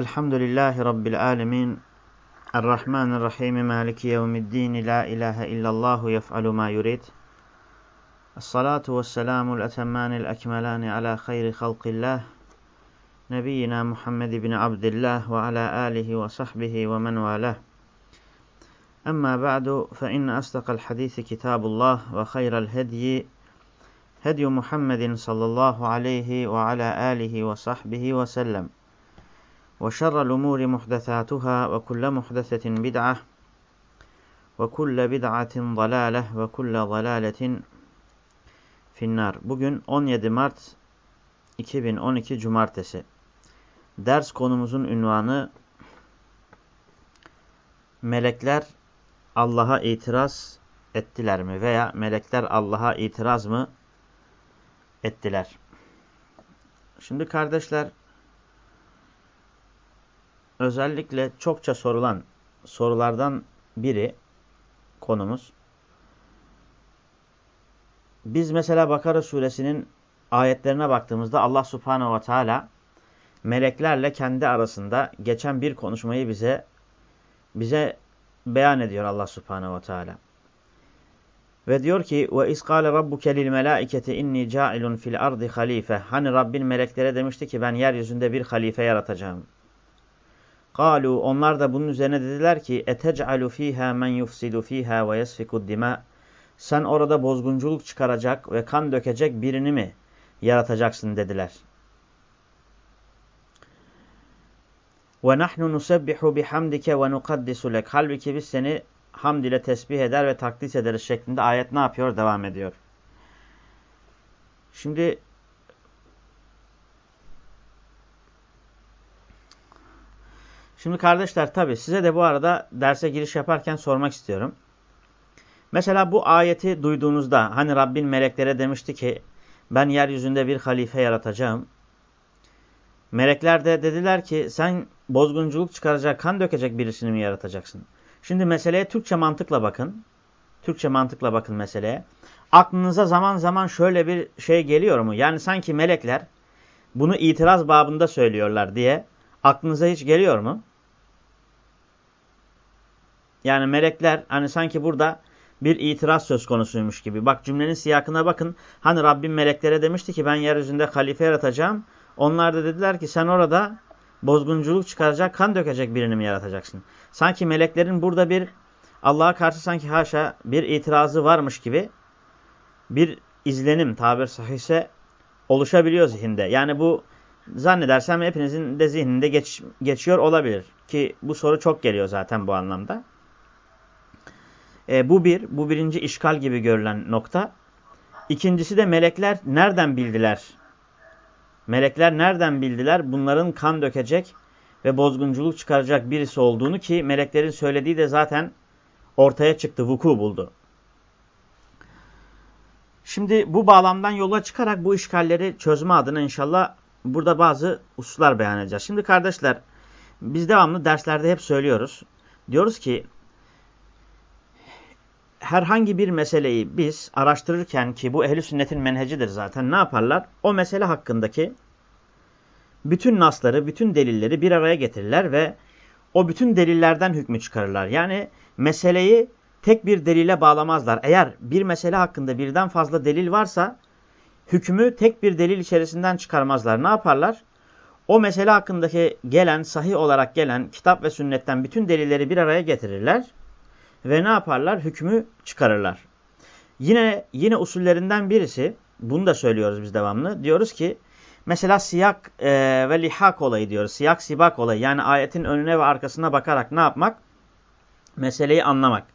Elhamdülillahi Rabbil alemin. Errahmanirrahim. Maliki yevmiddin. La ilahe illallahu yef'alu ma yurid. Esselatu vesselamu l-etemmanil ekmelani ala hayri halqillah. Nebiyyina Muhammed ibn Abdillah ve ala alihi ve sahbihi ve men valah. Amma ba'du fe inne asdaqal hadisi kitabullah ve hayral hedyi hedyu Muhammedin sallallahu aleyhi ve ala alihi ve sahbihi ve sellem. وشر الأمور محدثاتها وكل محدثة بدعة وكل بدعة ضلالة وكل ضلالة finnar. Bugün 17 Mart 2012 Cumartesi. Ders konumuzun ünvanı Melekler Allah'a itiraz ettiler mi? Veya melekler Allah'a itiraz mı ettiler? Şimdi kardeşler özellikle çokça sorulan sorulardan biri konumuz. Biz mesela Bakara suresinin ayetlerine baktığımızda Allah subhanehu ve teala meleklerle kendi arasında geçen bir konuşmayı bize bize beyan ediyor Allah subhanehu ve teala. Ve diyor ki ve iskale rabbuke lil melaiketi inni cailun fil ardi halife. Hani Rabbin meleklere demişti ki ben yeryüzünde bir halife yaratacağım. Kalu onlar da bunun üzerine dediler ki etec'alu fiha men yufsidu fiha ve yesfiku dima. Sen orada bozgunculuk çıkaracak ve kan dökecek birini mi yaratacaksın dediler. Ve nahnu nusebbihu bihamdike ve nukaddisu lek. Halbuki biz seni hamd ile tesbih eder ve takdis ederiz şeklinde ayet ne yapıyor? Devam ediyor. Şimdi Şimdi kardeşler tabi size de bu arada derse giriş yaparken sormak istiyorum. Mesela bu ayeti duyduğunuzda hani Rabbin meleklere demişti ki ben yeryüzünde bir halife yaratacağım. Melekler de dediler ki sen bozgunculuk çıkaracak, kan dökecek birisini mi yaratacaksın? Şimdi meseleye Türkçe mantıkla bakın. Türkçe mantıkla bakın meseleye. Aklınıza zaman zaman şöyle bir şey geliyor mu? Yani sanki melekler bunu itiraz babında söylüyorlar diye aklınıza hiç geliyor mu? Yani melekler hani sanki burada bir itiraz söz konusuymuş gibi. Bak cümlenin siyakına bakın. Hani Rabbim meleklere demişti ki ben yeryüzünde halife yaratacağım. Onlar da dediler ki sen orada bozgunculuk çıkaracak, kan dökecek birini mi yaratacaksın? Sanki meleklerin burada bir Allah'a karşı sanki haşa bir itirazı varmış gibi bir izlenim tabir sahihse oluşabiliyor zihinde. Yani bu zannedersem hepinizin de zihninde geç, geçiyor olabilir. Ki bu soru çok geliyor zaten bu anlamda. E, bu bir, bu birinci işgal gibi görülen nokta. İkincisi de melekler nereden bildiler? Melekler nereden bildiler bunların kan dökecek ve bozgunculuk çıkaracak birisi olduğunu ki meleklerin söylediği de zaten ortaya çıktı, vuku buldu. Şimdi bu bağlamdan yola çıkarak bu işgalleri çözme adına inşallah burada bazı hususlar beyan edeceğiz. Şimdi kardeşler biz devamlı derslerde hep söylüyoruz. Diyoruz ki herhangi bir meseleyi biz araştırırken ki bu ehli sünnetin menhecidir zaten ne yaparlar? O mesele hakkındaki bütün nasları, bütün delilleri bir araya getirirler ve o bütün delillerden hükmü çıkarırlar. Yani meseleyi tek bir delile bağlamazlar. Eğer bir mesele hakkında birden fazla delil varsa hükmü tek bir delil içerisinden çıkarmazlar. Ne yaparlar? O mesele hakkındaki gelen, sahih olarak gelen kitap ve sünnetten bütün delilleri bir araya getirirler ve ne yaparlar? Hükmü çıkarırlar. Yine yine usullerinden birisi, bunu da söylüyoruz biz devamlı. Diyoruz ki mesela siyak e, ve lihak olayı diyoruz. Siyak sibak olayı yani ayetin önüne ve arkasına bakarak ne yapmak? Meseleyi anlamak.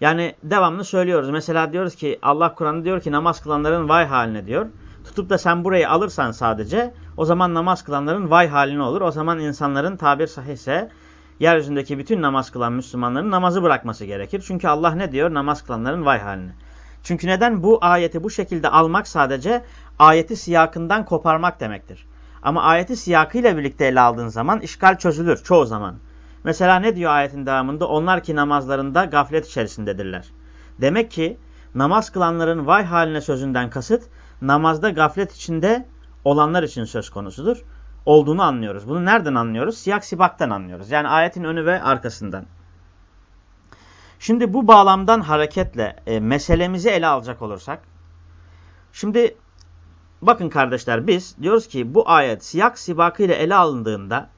Yani devamlı söylüyoruz. Mesela diyoruz ki Allah Kur'an'da diyor ki namaz kılanların vay haline diyor. Tutup da sen burayı alırsan sadece o zaman namaz kılanların vay haline olur. O zaman insanların tabir sahihse yeryüzündeki bütün namaz kılan Müslümanların namazı bırakması gerekir. Çünkü Allah ne diyor? Namaz kılanların vay haline. Çünkü neden? Bu ayeti bu şekilde almak sadece ayeti siyakından koparmak demektir. Ama ayeti siyakıyla birlikte ele aldığın zaman işgal çözülür çoğu zaman. Mesela ne diyor ayetin devamında? Onlar ki namazlarında gaflet içerisindedirler. Demek ki namaz kılanların vay haline sözünden kasıt namazda gaflet içinde olanlar için söz konusudur. Olduğunu anlıyoruz. Bunu nereden anlıyoruz? Siyak sibaktan anlıyoruz. Yani ayetin önü ve arkasından. Şimdi bu bağlamdan hareketle e, meselemizi ele alacak olursak. Şimdi bakın kardeşler biz diyoruz ki bu ayet siyak sibakı ile ele alındığında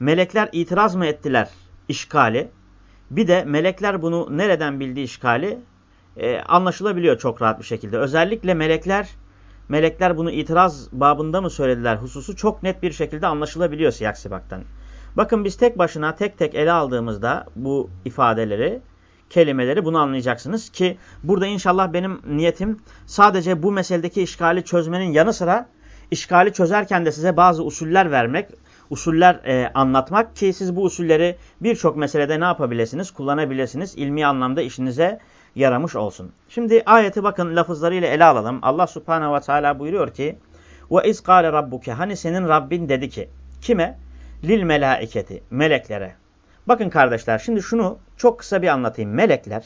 melekler itiraz mı ettiler işgali? Bir de melekler bunu nereden bildiği işgali e, anlaşılabiliyor çok rahat bir şekilde. Özellikle melekler melekler bunu itiraz babında mı söylediler hususu çok net bir şekilde anlaşılabiliyor siyak sibaktan. Bakın biz tek başına tek tek ele aldığımızda bu ifadeleri kelimeleri bunu anlayacaksınız ki burada inşallah benim niyetim sadece bu meseledeki işgali çözmenin yanı sıra işgali çözerken de size bazı usuller vermek, usuller e, anlatmak ki siz bu usulleri birçok meselede ne yapabilirsiniz? Kullanabilirsiniz. ilmi anlamda işinize yaramış olsun. Şimdi ayeti bakın lafızlarıyla ele alalım. Allah subhanehu ve teala buyuruyor ki ve iz kâle rabbuke hani senin Rabbin dedi ki kime? Lil melaiketi meleklere. Bakın kardeşler şimdi şunu çok kısa bir anlatayım. Melekler,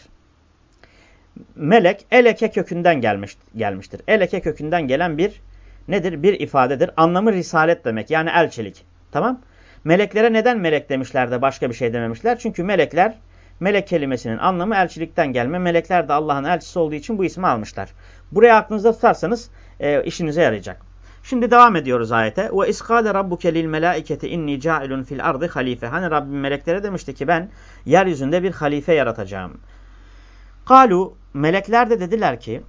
melek eleke kökünden gelmiş, gelmiştir. Eleke kökünden gelen bir nedir? Bir ifadedir. Anlamı risalet demek yani elçilik. Tamam? Meleklere neden melek demişler de başka bir şey dememişler? Çünkü melekler, melek kelimesinin anlamı elçilikten gelme. Melekler de Allah'ın elçisi olduğu için bu ismi almışlar. Buraya aklınızda tutarsanız e, işinize yarayacak. Şimdi devam ediyoruz ayete. Ve iskale rabbuke lil melaiketi inni cailun fil ardı halife. Hani Rabbim meleklere demişti ki ben yeryüzünde bir halife yaratacağım. Kalu melekler de dediler ki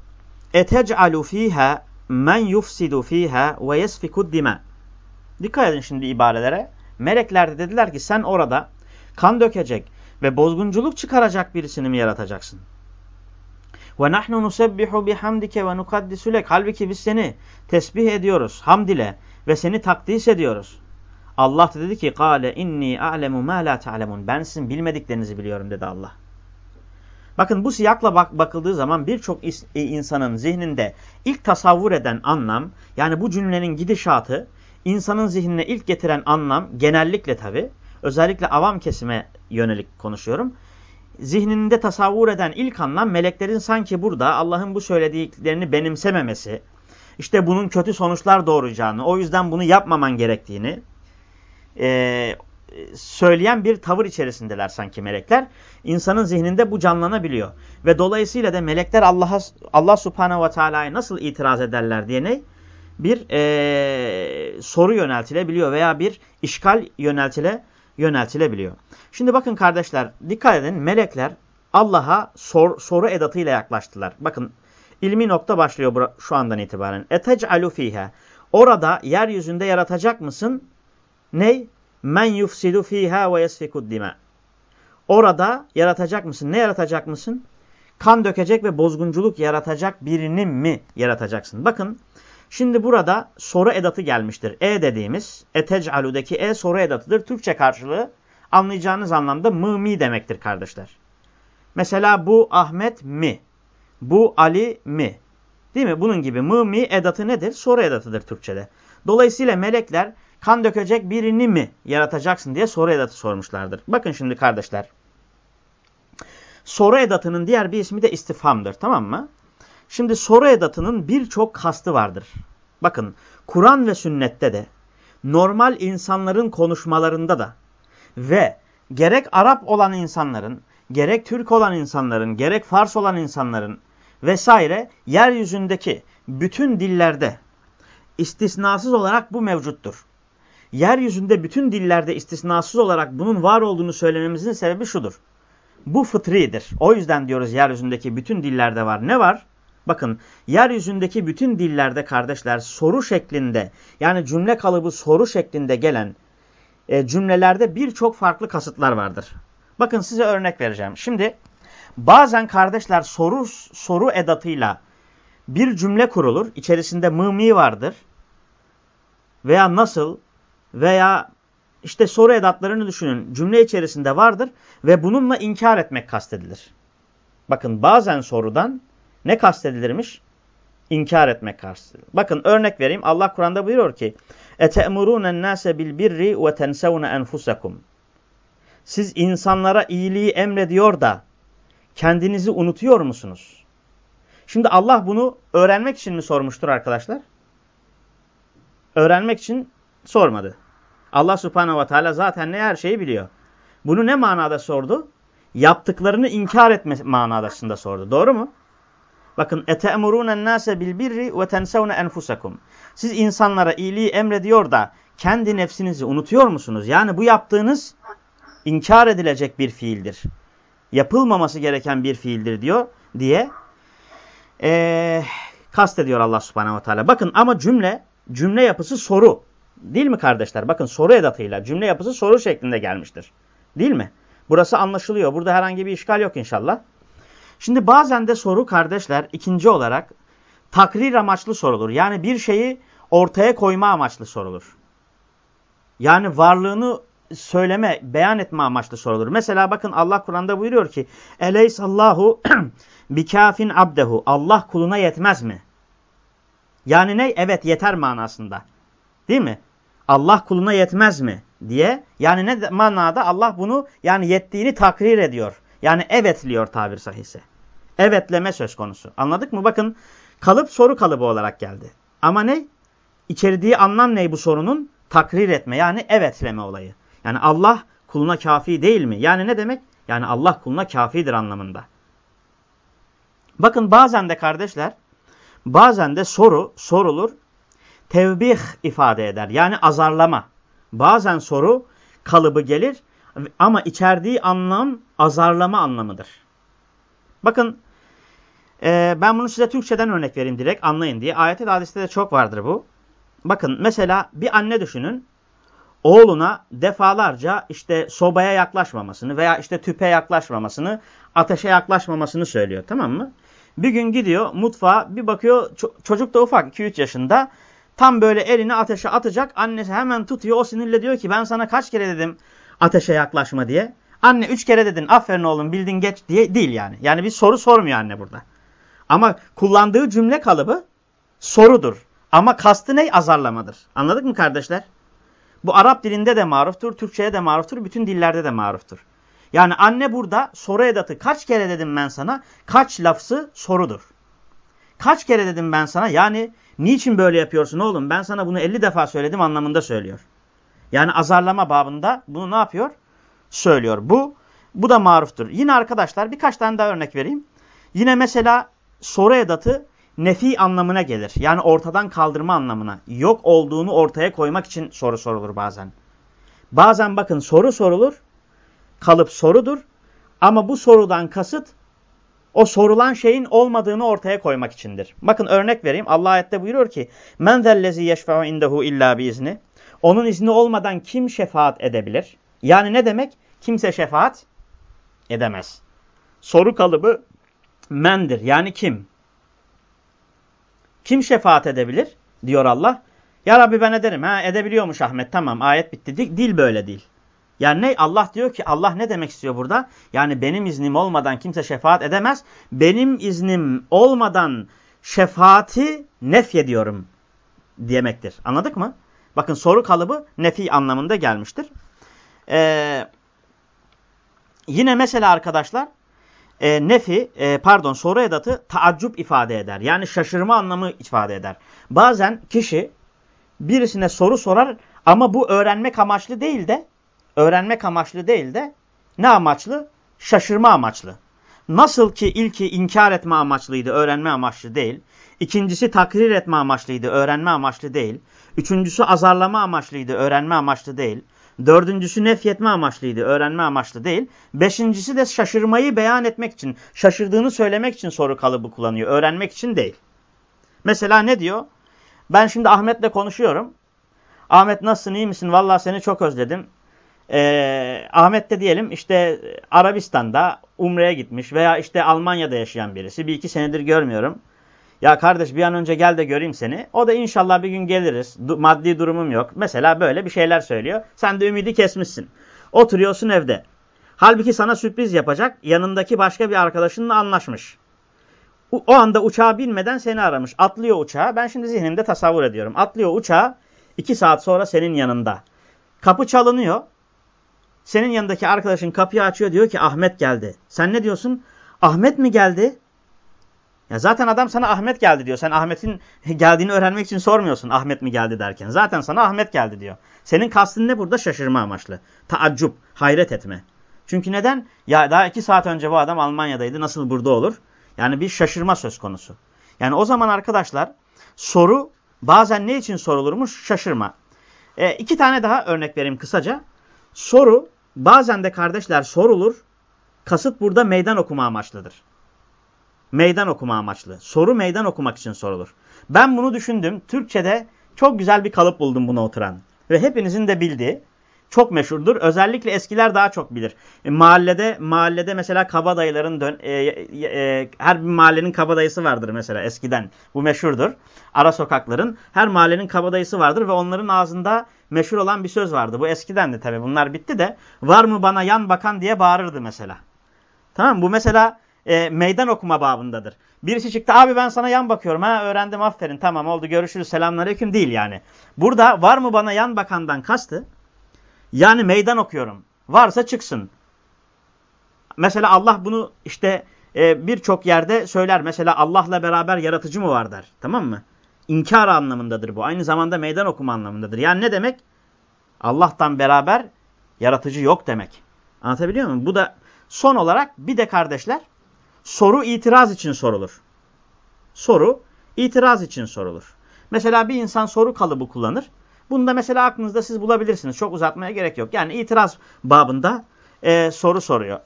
etec'alu fiha men yufsidu fiha ve yesfikud dima. Dikkat edin şimdi ibarelere. Melekler de dediler ki sen orada kan dökecek ve bozgunculuk çıkaracak birisini mi yaratacaksın? Ve nahnu nusebbihu bihamdike ve nukaddisu lek. Halbuki biz seni tesbih ediyoruz hamd ile ve seni takdis ediyoruz. Allah da dedi ki kâle inni a'lemu ma la ta'lemun. Ben sizin bilmediklerinizi biliyorum dedi Allah. Bakın bu siyakla bak bakıldığı zaman birçok e, insanın zihninde ilk tasavvur eden anlam yani bu cümlenin gidişatı insanın zihnine ilk getiren anlam genellikle tabi özellikle avam kesime yönelik konuşuyorum zihninde tasavvur eden ilk anlam meleklerin sanki burada Allah'ın bu söylediklerini benimsememesi, işte bunun kötü sonuçlar doğuracağını, o yüzden bunu yapmaman gerektiğini e, söyleyen bir tavır içerisindeler sanki melekler. İnsanın zihninde bu canlanabiliyor. Ve dolayısıyla da melekler Allah'a Allah Subhanahu ve Teala'ya nasıl itiraz ederler diye ne? Bir e, soru yöneltilebiliyor veya bir işgal yöneltilebiliyor yöneltilebiliyor. Şimdi bakın kardeşler dikkat edin melekler Allah'a sor, soru edatıyla yaklaştılar. Bakın ilmi nokta başlıyor şu andan itibaren. Etec'alu fiha. Orada yeryüzünde yaratacak mısın? Ney? Men yufsidu fiha ve yesfikud. Orada yaratacak mısın? Ne yaratacak mısın? Kan dökecek ve bozgunculuk yaratacak birini mi yaratacaksın? Bakın Şimdi burada soru edatı gelmiştir. E dediğimiz etec'aludeki e soru edatıdır. Türkçe karşılığı anlayacağınız anlamda mı mi demektir kardeşler. Mesela bu Ahmet mi? Bu Ali mi? Değil mi? Bunun gibi mı mi edatı nedir? Soru edatıdır Türkçede. Dolayısıyla melekler kan dökecek birini mi yaratacaksın diye soru edatı sormuşlardır. Bakın şimdi kardeşler. Soru edatının diğer bir ismi de istifamdır. Tamam mı? Şimdi soru edatının birçok kastı vardır. Bakın Kur'an ve sünnette de normal insanların konuşmalarında da ve gerek Arap olan insanların, gerek Türk olan insanların, gerek Fars olan insanların vesaire yeryüzündeki bütün dillerde istisnasız olarak bu mevcuttur. Yeryüzünde bütün dillerde istisnasız olarak bunun var olduğunu söylememizin sebebi şudur. Bu fıtridir. O yüzden diyoruz yeryüzündeki bütün dillerde var. Ne var? Bakın yeryüzündeki bütün dillerde kardeşler soru şeklinde yani cümle kalıbı soru şeklinde gelen e, cümlelerde birçok farklı kasıtlar vardır. Bakın size örnek vereceğim. Şimdi bazen kardeşler soru soru edatıyla bir cümle kurulur. İçerisinde mı vardır. Veya nasıl veya işte soru edatlarını düşünün. Cümle içerisinde vardır ve bununla inkar etmek kastedilir. Bakın bazen sorudan ne kastedilirmiş? İnkar etmek kastedilir. Bakın örnek vereyim. Allah Kur'an'da buyuruyor ki: "Ete'murûnen nâse bil birri ve tensevne enfusakum." Siz insanlara iyiliği emrediyor da kendinizi unutuyor musunuz? Şimdi Allah bunu öğrenmek için mi sormuştur arkadaşlar? Öğrenmek için sormadı. Allah Subhanahu ve Teala zaten ne her şeyi biliyor. Bunu ne manada sordu? Yaptıklarını inkar etme manadasında sordu. Doğru mu? Bakın ete'murûnen nâse bil birri ve tensevne enfusakum. Siz insanlara iyiliği emrediyor da kendi nefsinizi unutuyor musunuz? Yani bu yaptığınız inkar edilecek bir fiildir. Yapılmaması gereken bir fiildir diyor diye ee, kastediyor Allah subhanehu ve teala. Bakın ama cümle cümle yapısı soru. Değil mi kardeşler? Bakın soru edatıyla cümle yapısı soru şeklinde gelmiştir. Değil mi? Burası anlaşılıyor. Burada herhangi bir işgal yok inşallah. Şimdi bazen de soru kardeşler ikinci olarak takrir amaçlı sorulur. Yani bir şeyi ortaya koyma amaçlı sorulur. Yani varlığını söyleme, beyan etme amaçlı sorulur. Mesela bakın Allah Kur'an'da buyuruyor ki Eleysallahu bikafin abdehu. Allah kuluna yetmez mi? Yani ne? Evet yeter manasında. Değil mi? Allah kuluna yetmez mi? diye. Yani ne manada Allah bunu yani yettiğini takrir ediyor. Yani evetliyor tabir sahisi. Evetleme söz konusu. Anladık mı? Bakın kalıp soru kalıbı olarak geldi. Ama ne? İçerdiği anlam ne bu sorunun? Takrir etme yani evetleme olayı. Yani Allah kuluna kafi değil mi? Yani ne demek? Yani Allah kuluna kafidir anlamında. Bakın bazen de kardeşler, bazen de soru sorulur, tevbih ifade eder. Yani azarlama. Bazen soru kalıbı gelir ama içerdiği anlam azarlama anlamıdır. Bakın e, ben bunu size Türkçeden örnek vereyim direkt anlayın diye. Ayet-i hadiste de çok vardır bu. Bakın mesela bir anne düşünün. Oğluna defalarca işte sobaya yaklaşmamasını veya işte tüpe yaklaşmamasını, ateşe yaklaşmamasını söylüyor tamam mı? Bir gün gidiyor mutfağa bir bakıyor çocuk da ufak 2-3 yaşında tam böyle elini ateşe atacak. Annesi hemen tutuyor o sinirle diyor ki ben sana kaç kere dedim ateşe yaklaşma diye. Anne 3 kere dedin aferin oğlum bildin geç diye değil yani. Yani bir soru sormuyor anne burada. Ama kullandığı cümle kalıbı sorudur. Ama kastı ne? Azarlamadır. Anladık mı kardeşler? Bu Arap dilinde de maruftur, Türkçe'ye de maruftur, bütün dillerde de maruftur. Yani anne burada soru edatı kaç kere dedim ben sana? Kaç lafzı sorudur. Kaç kere dedim ben sana? Yani niçin böyle yapıyorsun oğlum? Ben sana bunu 50 defa söyledim anlamında söylüyor. Yani azarlama babında bunu ne yapıyor? Söylüyor. Bu bu da maruftur. Yine arkadaşlar birkaç tane daha örnek vereyim. Yine mesela soru edatı nefi anlamına gelir. Yani ortadan kaldırma anlamına. Yok olduğunu ortaya koymak için soru sorulur bazen. Bazen bakın soru sorulur. Kalıp sorudur. Ama bu sorudan kasıt o sorulan şeyin olmadığını ortaya koymak içindir. Bakın örnek vereyim. Allah ayette buyuruyor ki: "Men zellezi yeşfa'u indehu illa izni." Onun izni olmadan kim şefaat edebilir? Yani ne demek? Kimse şefaat edemez. Soru kalıbı mendir. Yani kim? Kim şefaat edebilir? Diyor Allah. Ya Rabbi ben ederim. Ha edebiliyormuş Ahmet. Tamam ayet bitti. Dil böyle değil. Yani ne? Allah diyor ki Allah ne demek istiyor burada? Yani benim iznim olmadan kimse şefaat edemez. Benim iznim olmadan şefaati nefyediyorum demektir. Anladık mı? Bakın soru kalıbı nefi anlamında gelmiştir. Ee, yine mesela arkadaşlar e, nefi e, pardon soru edatı taaccup ifade eder. Yani şaşırma anlamı ifade eder. Bazen kişi birisine soru sorar ama bu öğrenmek amaçlı değil de öğrenmek amaçlı değil de ne amaçlı? Şaşırma amaçlı. Nasıl ki ilki inkar etme amaçlıydı, öğrenme amaçlı değil. İkincisi takrir etme amaçlıydı, öğrenme amaçlı değil. Üçüncüsü azarlama amaçlıydı, öğrenme amaçlı değil. Dördüncüsü nefyetme amaçlıydı, öğrenme amaçlı değil. Beşincisi de şaşırmayı beyan etmek için, şaşırdığını söylemek için soru kalıbı kullanıyor, öğrenmek için değil. Mesela ne diyor? Ben şimdi Ahmet'le konuşuyorum. Ahmet nasılsın, iyi misin? Vallahi seni çok özledim. Ee, Ahmet de diyelim işte Arabistan'da Umre'ye gitmiş veya işte Almanya'da yaşayan birisi. Bir iki senedir görmüyorum. Ya kardeş bir an önce gel de göreyim seni. O da inşallah bir gün geliriz. Du maddi durumum yok. Mesela böyle bir şeyler söylüyor. Sen de ümidi kesmişsin. Oturuyorsun evde. Halbuki sana sürpriz yapacak. Yanındaki başka bir arkadaşınla anlaşmış. O anda uçağa binmeden seni aramış. Atlıyor uçağa. Ben şimdi zihnimde tasavvur ediyorum. Atlıyor uçağa. iki saat sonra senin yanında. Kapı çalınıyor. Senin yanındaki arkadaşın kapıyı açıyor. Diyor ki Ahmet geldi. Sen ne diyorsun? Ahmet mi geldi? Ya zaten adam sana Ahmet geldi diyor. Sen Ahmet'in geldiğini öğrenmek için sormuyorsun Ahmet mi geldi derken. Zaten sana Ahmet geldi diyor. Senin kastın ne burada? Şaşırma amaçlı. Taaccup, hayret etme. Çünkü neden? Ya daha iki saat önce bu adam Almanya'daydı. Nasıl burada olur? Yani bir şaşırma söz konusu. Yani o zaman arkadaşlar soru bazen ne için sorulurmuş? Şaşırma. E, iki tane daha örnek vereyim kısaca. Soru bazen de kardeşler sorulur. Kasıt burada meydan okuma amaçlıdır. Meydan okuma amaçlı. Soru meydan okumak için sorulur. Ben bunu düşündüm. Türkçe'de çok güzel bir kalıp buldum buna oturan. Ve hepinizin de bildiği çok meşhurdur. Özellikle eskiler daha çok bilir. E, mahallede mahallede mesela kabadayıların dön, e, e, her bir mahallenin kabadayısı vardır mesela eskiden. Bu meşhurdur. Ara sokakların her mahallenin kabadayısı vardır ve onların ağzında meşhur olan bir söz vardı. Bu eskiden de tabii bunlar bitti de var mı bana yan bakan diye bağırırdı mesela. Tamam Bu mesela e, meydan okuma babındadır. Birisi çıktı abi ben sana yan bakıyorum ha öğrendim aferin tamam oldu görüşürüz selamünaleyküm değil yani. Burada var mı bana yan bakandan kastı? Yani meydan okuyorum. Varsa çıksın. Mesela Allah bunu işte e, birçok yerde söyler. Mesela Allah'la beraber yaratıcı mı var der. Tamam mı? İnkar anlamındadır bu. Aynı zamanda meydan okuma anlamındadır. Yani ne demek? Allah'tan beraber yaratıcı yok demek. Anlatabiliyor muyum? Bu da son olarak bir de kardeşler soru itiraz için sorulur. Soru itiraz için sorulur. Mesela bir insan soru kalıbı kullanır. Bunu da mesela aklınızda siz bulabilirsiniz. Çok uzatmaya gerek yok. Yani itiraz babında e, soru soruyor.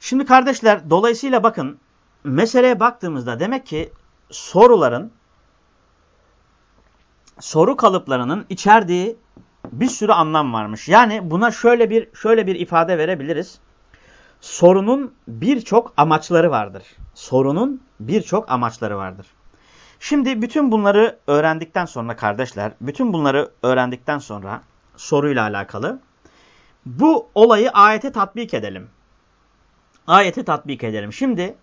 Şimdi kardeşler dolayısıyla bakın meseleye baktığımızda demek ki soruların soru kalıplarının içerdiği bir sürü anlam varmış. Yani buna şöyle bir şöyle bir ifade verebiliriz. Sorunun birçok amaçları vardır. Sorunun birçok amaçları vardır. Şimdi bütün bunları öğrendikten sonra kardeşler, bütün bunları öğrendikten sonra soruyla alakalı bu olayı ayete tatbik edelim. Ayeti tatbik edelim. Şimdi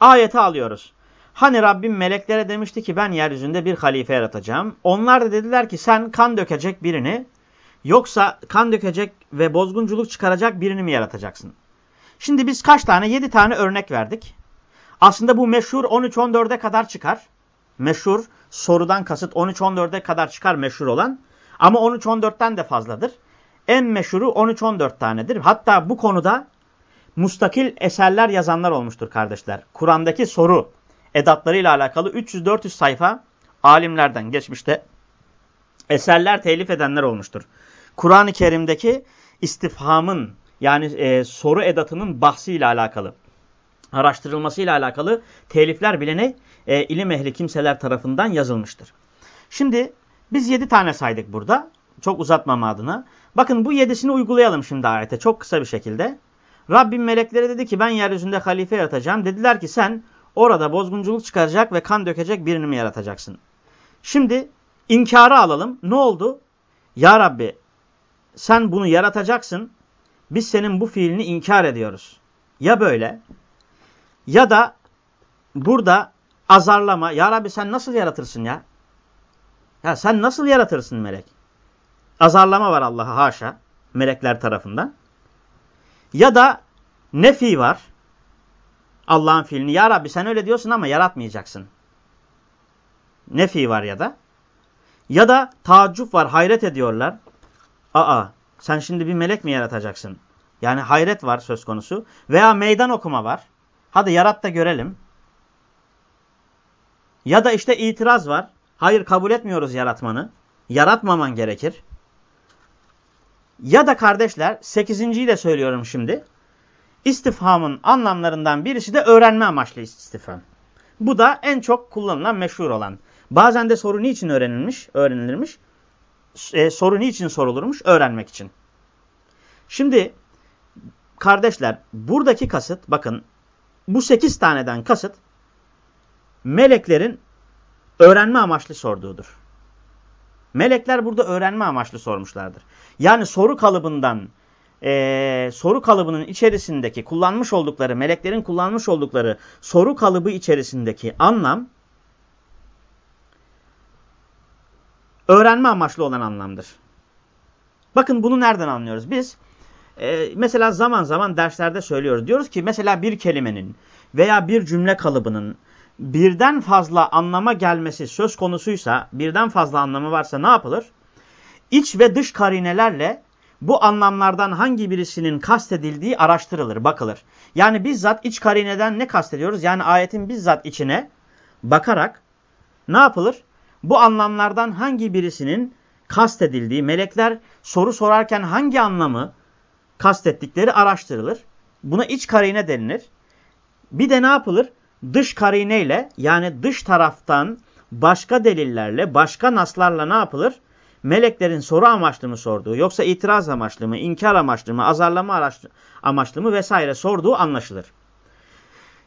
ayeti alıyoruz. Hani Rabbim meleklere demişti ki ben yeryüzünde bir halife yaratacağım. Onlar da dediler ki sen kan dökecek birini yoksa kan dökecek ve bozgunculuk çıkaracak birini mi yaratacaksın? Şimdi biz kaç tane? Yedi tane örnek verdik. Aslında bu meşhur 13-14'e kadar çıkar. Meşhur sorudan kasıt 13-14'e kadar çıkar meşhur olan. Ama 13-14'ten de fazladır. En meşhuru 13-14 tanedir. Hatta bu konuda mustakil eserler yazanlar olmuştur kardeşler. Kur'an'daki soru edatlarıyla alakalı 300-400 sayfa alimlerden geçmişte eserler telif edenler olmuştur. Kur'an-ı Kerim'deki istifhamın yani e, soru edatının bahsiyle alakalı, araştırılmasıyla alakalı telifler bile ne? E, ilim ehli kimseler tarafından yazılmıştır. Şimdi biz yedi tane saydık burada. Çok uzatmam adına. Bakın bu yedisini uygulayalım şimdi ayete çok kısa bir şekilde. Rabbim meleklere dedi ki ben yeryüzünde halife yaratacağım. Dediler ki sen orada bozgunculuk çıkaracak ve kan dökecek birini mi yaratacaksın? Şimdi inkarı alalım. Ne oldu? Ya Rabbi sen bunu yaratacaksın. Biz senin bu fiilini inkar ediyoruz. Ya böyle ya da burada azarlama. Ya Rabbi sen nasıl yaratırsın ya? Ya sen nasıl yaratırsın melek? Azarlama var Allah'a haşa melekler tarafından. Ya da nefi var. Allah'ın fiilini. Ya Rabbi sen öyle diyorsun ama yaratmayacaksın. Nefi var ya da. Ya da taaccuf var. Hayret ediyorlar. Aa sen şimdi bir melek mi yaratacaksın? Yani hayret var söz konusu. Veya meydan okuma var. Hadi yarat da görelim. Ya da işte itiraz var. Hayır kabul etmiyoruz yaratmanı. Yaratmaman gerekir. Ya da kardeşler sekizinciyi de söylüyorum şimdi. İstifhamın anlamlarından birisi de öğrenme amaçlı istifham. Bu da en çok kullanılan meşhur olan. Bazen de soru niçin öğrenilmiş, öğrenilirmiş? E, soru niçin sorulurmuş? Öğrenmek için. Şimdi kardeşler buradaki kasıt bakın bu sekiz taneden kasıt meleklerin öğrenme amaçlı sorduğudur. Melekler burada öğrenme amaçlı sormuşlardır. Yani soru kalıbından, e, soru kalıbının içerisindeki kullanmış oldukları, meleklerin kullanmış oldukları soru kalıbı içerisindeki anlam, öğrenme amaçlı olan anlamdır. Bakın bunu nereden anlıyoruz? Biz e, mesela zaman zaman derslerde söylüyoruz. Diyoruz ki mesela bir kelimenin veya bir cümle kalıbının birden fazla anlama gelmesi söz konusuysa, birden fazla anlamı varsa ne yapılır? İç ve dış karinelerle bu anlamlardan hangi birisinin kastedildiği araştırılır, bakılır. Yani bizzat iç karineden ne kastediyoruz? Yani ayetin bizzat içine bakarak ne yapılır? Bu anlamlardan hangi birisinin kastedildiği, melekler soru sorarken hangi anlamı kastettikleri araştırılır. Buna iç karine denilir. Bir de ne yapılır? Dış karineyle yani dış taraftan başka delillerle, başka naslarla ne yapılır? Meleklerin soru amaçlı mı sorduğu, yoksa itiraz amaçlı mı, inkar amaçlı mı, azarlama amaçlı mı vesaire sorduğu anlaşılır.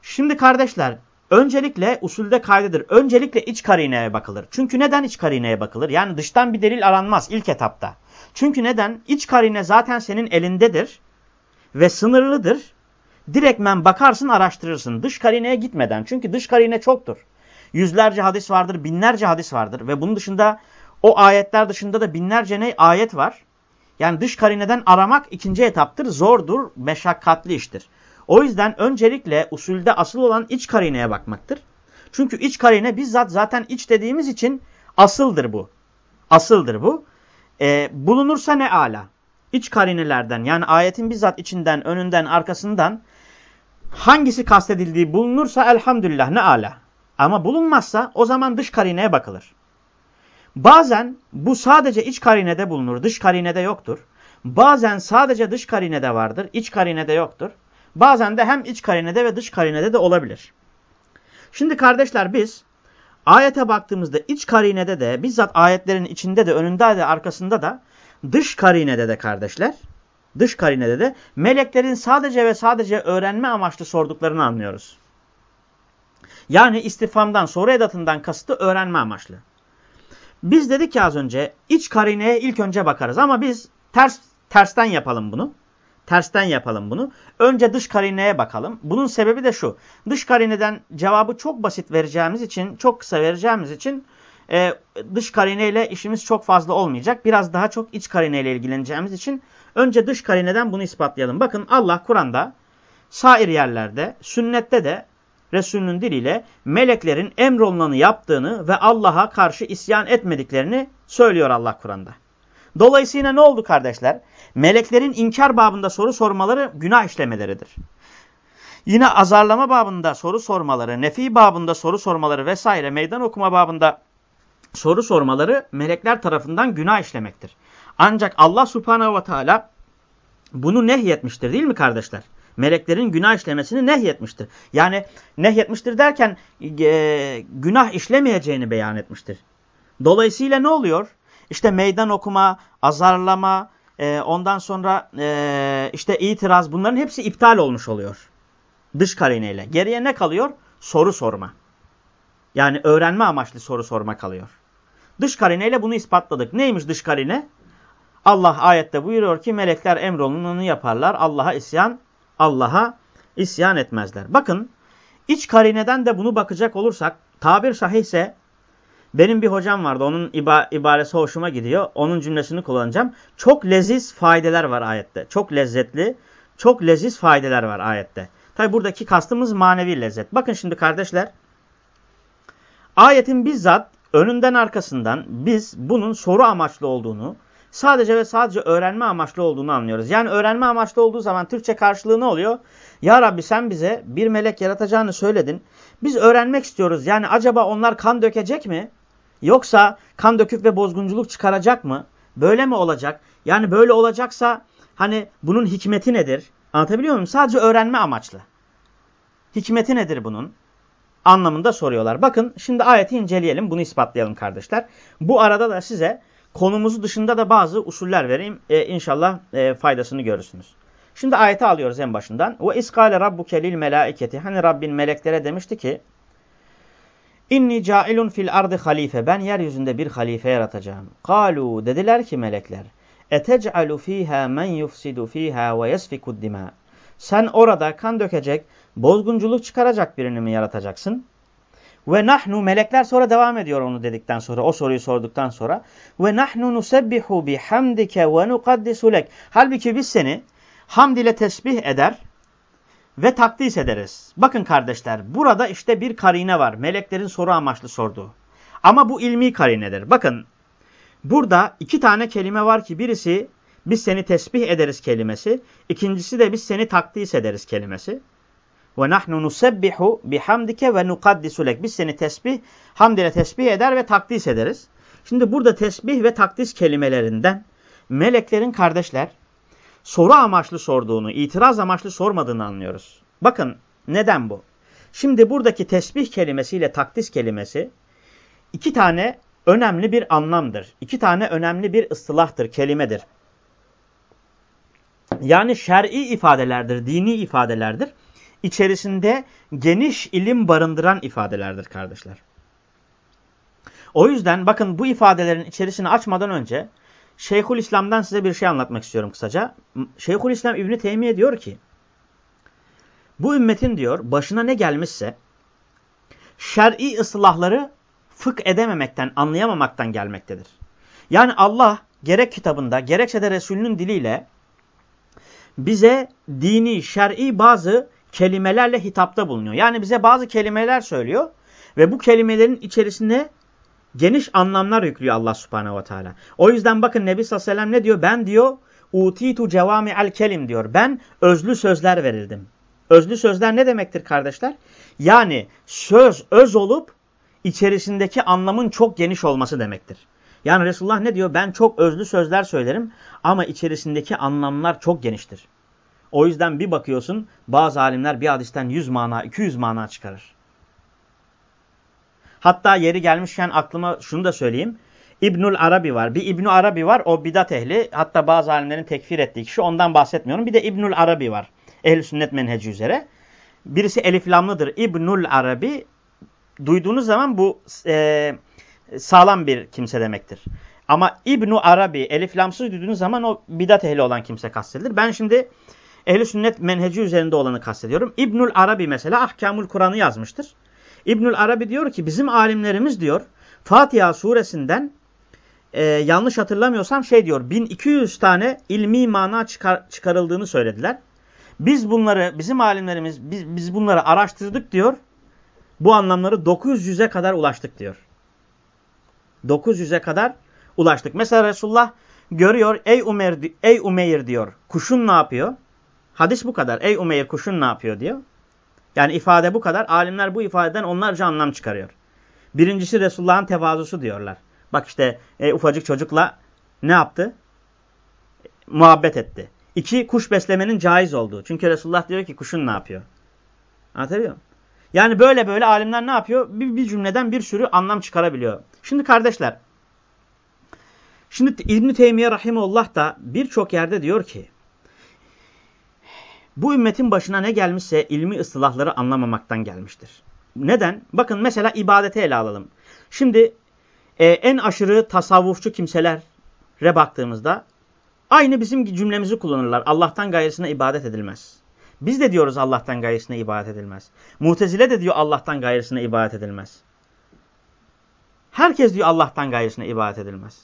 Şimdi kardeşler, öncelikle usulde kaydedir. Öncelikle iç karineye bakılır. Çünkü neden iç karineye bakılır? Yani dıştan bir delil aranmaz ilk etapta. Çünkü neden? İç karine zaten senin elindedir ve sınırlıdır. Direktmen bakarsın araştırırsın dış karineye gitmeden. Çünkü dış karine çoktur. Yüzlerce hadis vardır, binlerce hadis vardır ve bunun dışında o ayetler dışında da binlerce ne ayet var. Yani dış karineden aramak ikinci etaptır. Zordur, meşakkatli iştir. O yüzden öncelikle usulde asıl olan iç karineye bakmaktır. Çünkü iç karine bizzat zaten iç dediğimiz için asıldır bu. Asıldır bu. Ee, bulunursa ne ala? İç karinelerden yani ayetin bizzat içinden, önünden, arkasından hangisi kastedildiği bulunursa elhamdülillah ne ala. Ama bulunmazsa o zaman dış karineye bakılır. Bazen bu sadece iç karinede bulunur, dış karinede yoktur. Bazen sadece dış karinede vardır, iç karinede yoktur. Bazen de hem iç karinede ve dış karinede de olabilir. Şimdi kardeşler biz ayete baktığımızda iç karinede de bizzat ayetlerin içinde de önünde de arkasında da dış karinede de kardeşler dış karinede de meleklerin sadece ve sadece öğrenme amaçlı sorduklarını anlıyoruz. Yani istifamdan soru edatından kasıtı öğrenme amaçlı. Biz dedik ki az önce iç karineye ilk önce bakarız ama biz ters tersten yapalım bunu. Tersten yapalım bunu. Önce dış karineye bakalım. Bunun sebebi de şu. Dış karineden cevabı çok basit vereceğimiz için, çok kısa vereceğimiz için e, dış karineyle işimiz çok fazla olmayacak. Biraz daha çok iç karineyle ilgileneceğimiz için önce dış karineden bunu ispatlayalım. Bakın Allah Kur'an'da sair yerlerde, sünnette de Resulünün diliyle meleklerin emrolunanı yaptığını ve Allah'a karşı isyan etmediklerini söylüyor Allah Kur'an'da. Dolayısıyla ne oldu kardeşler? Meleklerin inkar babında soru sormaları günah işlemeleridir. Yine azarlama babında soru sormaları, nefi babında soru sormaları vesaire meydan okuma babında soru sormaları melekler tarafından günah işlemektir. Ancak Allah subhanehu ve teala bunu nehyetmiştir değil mi kardeşler? Meleklerin günah işlemesini nehyetmiştir. Yani nehyetmiştir derken e, günah işlemeyeceğini beyan etmiştir. Dolayısıyla ne oluyor? İşte meydan okuma, azarlama, e, ondan sonra e, işte itiraz bunların hepsi iptal olmuş oluyor. Dış karineyle. Geriye ne kalıyor? Soru sorma. Yani öğrenme amaçlı soru sorma kalıyor. Dış karineyle bunu ispatladık. Neymiş dış karine? Allah ayette buyuruyor ki melekler emrolunanı yaparlar. Allah'a isyan, Allah'a isyan etmezler. Bakın iç karineden de bunu bakacak olursak tabir sahihse benim bir hocam vardı. Onun iba ibaresi hoşuma gidiyor. Onun cümlesini kullanacağım. Çok leziz faydeler var ayette. Çok lezzetli, çok leziz faydeler var ayette. Tabi buradaki kastımız manevi lezzet. Bakın şimdi kardeşler. Ayetin bizzat önünden arkasından biz bunun soru amaçlı olduğunu, sadece ve sadece öğrenme amaçlı olduğunu anlıyoruz. Yani öğrenme amaçlı olduğu zaman Türkçe karşılığı ne oluyor? Ya Rabbi sen bize bir melek yaratacağını söyledin. Biz öğrenmek istiyoruz. Yani acaba onlar kan dökecek mi? Yoksa kan döküp ve bozgunculuk çıkaracak mı? Böyle mi olacak? Yani böyle olacaksa hani bunun hikmeti nedir? Anlatabiliyor muyum? Sadece öğrenme amaçlı. Hikmeti nedir bunun? Anlamında soruyorlar. Bakın şimdi ayeti inceleyelim. Bunu ispatlayalım kardeşler. Bu arada da size konumuzu dışında da bazı usuller vereyim. Ee, inşallah e, faydasını görürsünüz. Şimdi ayeti alıyoruz en başından. Ve iskale rabbuke lil melaiketi. Hani Rabbin meleklere demişti ki İnni cailun fil ardı halife. Ben yeryüzünde bir halife yaratacağım. Kalu dediler ki melekler. Etec'alu fiha men yufsidu fiha ve yesfikud. Sen orada kan dökecek, bozgunculuk çıkaracak birini mi yaratacaksın? Ve nahnu melekler sonra devam ediyor onu dedikten sonra o soruyu sorduktan sonra ve nahnu nusebbihu bihamdike ve nukaddisu lek. Halbuki biz seni Hamd ile tesbih eder ve takdis ederiz. Bakın kardeşler burada işte bir karine var. Meleklerin soru amaçlı sorduğu. Ama bu ilmi karinedir. Bakın burada iki tane kelime var ki birisi biz seni tesbih ederiz kelimesi. İkincisi de biz seni takdis ederiz kelimesi. Ve nahnu nusebbihu bihamdike ve nukaddisu lek. Biz seni tesbih, hamd ile tesbih eder ve takdis ederiz. Şimdi burada tesbih ve takdis kelimelerinden meleklerin kardeşler soru amaçlı sorduğunu, itiraz amaçlı sormadığını anlıyoruz. Bakın neden bu? Şimdi buradaki tesbih kelimesiyle takdis kelimesi iki tane önemli bir anlamdır. İki tane önemli bir ıstılahtır, kelimedir. Yani şer'i ifadelerdir, dini ifadelerdir. İçerisinde geniş ilim barındıran ifadelerdir kardeşler. O yüzden bakın bu ifadelerin içerisini açmadan önce Şeyhül İslam'dan size bir şey anlatmak istiyorum kısaca. Şeyhül İslam İbni Teymiye diyor ki bu ümmetin diyor başına ne gelmişse şer'i ıslahları fık edememekten, anlayamamaktan gelmektedir. Yani Allah gerek kitabında gerekse de Resulünün diliyle bize dini, şer'i bazı kelimelerle hitapta bulunuyor. Yani bize bazı kelimeler söylüyor ve bu kelimelerin içerisine geniş anlamlar yüklüyor Allah subhanehu ve teala. O yüzden bakın Nebi sallallahu aleyhi ve sellem ne diyor? Ben diyor utitu cevami el kelim diyor. Ben özlü sözler verildim. Özlü sözler ne demektir kardeşler? Yani söz öz olup içerisindeki anlamın çok geniş olması demektir. Yani Resulullah ne diyor? Ben çok özlü sözler söylerim ama içerisindeki anlamlar çok geniştir. O yüzden bir bakıyorsun bazı alimler bir hadisten 100 mana, 200 mana çıkarır. Hatta yeri gelmişken aklıma şunu da söyleyeyim. İbnül Arabi var. Bir İbnü Arabi var. O bidat ehli. Hatta bazı alimlerin tekfir ettiği kişi. Ondan bahsetmiyorum. Bir de İbnül Arabi var. Ehl-i sünnet menheci üzere. Birisi eliflamlıdır. İbnül Arabi duyduğunuz zaman bu e, sağlam bir kimse demektir. Ama İbnu Arabi eliflamsız duyduğunuz zaman o bidat ehli olan kimse kastedilir. Ben şimdi ehli sünnet menheci üzerinde olanı kastediyorum. İbnül Arabi mesela Ahkamul Kur'an'ı yazmıştır. İbnül Arabi diyor ki bizim alimlerimiz diyor Fatiha suresinden e, yanlış hatırlamıyorsam şey diyor 1200 tane ilmi mana çıkar, çıkarıldığını söylediler. Biz bunları bizim alimlerimiz biz, biz bunları araştırdık diyor. Bu anlamları 900'e kadar ulaştık diyor. 900'e kadar ulaştık. Mesela Resulullah görüyor ey Umer ey Umeyr diyor. Kuşun ne yapıyor? Hadis bu kadar. Ey Umeyr kuşun ne yapıyor diyor. Yani ifade bu kadar. Alimler bu ifadeden onlarca anlam çıkarıyor. Birincisi Resulullah'ın tevazusu diyorlar. Bak işte e, ufacık çocukla ne yaptı? Muhabbet etti. İki, kuş beslemenin caiz olduğu. Çünkü Resulullah diyor ki kuşun ne yapıyor? Anlatabiliyor muyum? Yani böyle böyle alimler ne yapıyor? Bir, bir cümleden bir sürü anlam çıkarabiliyor. Şimdi kardeşler, şimdi İbn-i Teymiye Rahimullah da birçok yerde diyor ki, bu ümmetin başına ne gelmişse ilmi ıslahları anlamamaktan gelmiştir. Neden? Bakın mesela ibadete ele alalım. Şimdi e, en aşırı tasavvufçu kimselere baktığımızda aynı bizim cümlemizi kullanırlar. Allah'tan gayrısına ibadet edilmez. Biz de diyoruz Allah'tan gayrısına ibadet edilmez. Mutezile de diyor Allah'tan gayrısına ibadet edilmez. Herkes diyor Allah'tan gayrısına ibadet edilmez.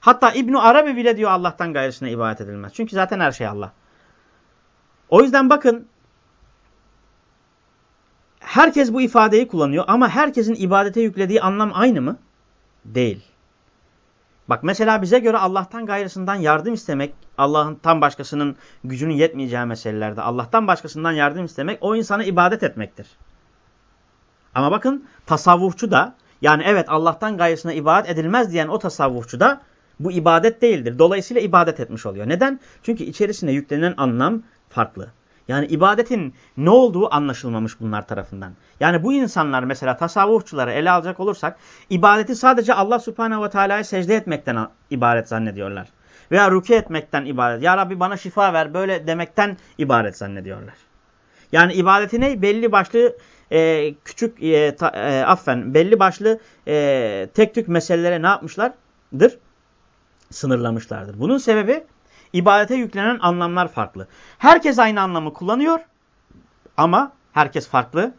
Hatta İbn Arabi bile diyor Allah'tan gayrısına ibadet edilmez. Çünkü zaten her şey Allah. O yüzden bakın herkes bu ifadeyi kullanıyor ama herkesin ibadete yüklediği anlam aynı mı? Değil. Bak mesela bize göre Allah'tan gayrısından yardım istemek, Allah'ın tam başkasının gücünün yetmeyeceği meselelerde Allah'tan başkasından yardım istemek o insana ibadet etmektir. Ama bakın tasavvufçu da yani evet Allah'tan gayrısına ibadet edilmez diyen o tasavvufçu da bu ibadet değildir. Dolayısıyla ibadet etmiş oluyor. Neden? Çünkü içerisine yüklenen anlam farklı. Yani ibadetin ne olduğu anlaşılmamış bunlar tarafından. Yani bu insanlar mesela tasavvufçuları ele alacak olursak ibadeti sadece Allah subhanehu ve teala'ya secde etmekten ibaret zannediyorlar. Veya ruki etmekten ibaret. Ya Rabbi bana şifa ver böyle demekten ibaret zannediyorlar. Yani ibadeti ne? Belli başlı e, küçük e, ta, e, affen belli başlı e, tek tük meselelere ne yapmışlardır? Sınırlamışlardır. Bunun sebebi ibadete yüklenen anlamlar farklı. Herkes aynı anlamı kullanıyor ama herkes farklı.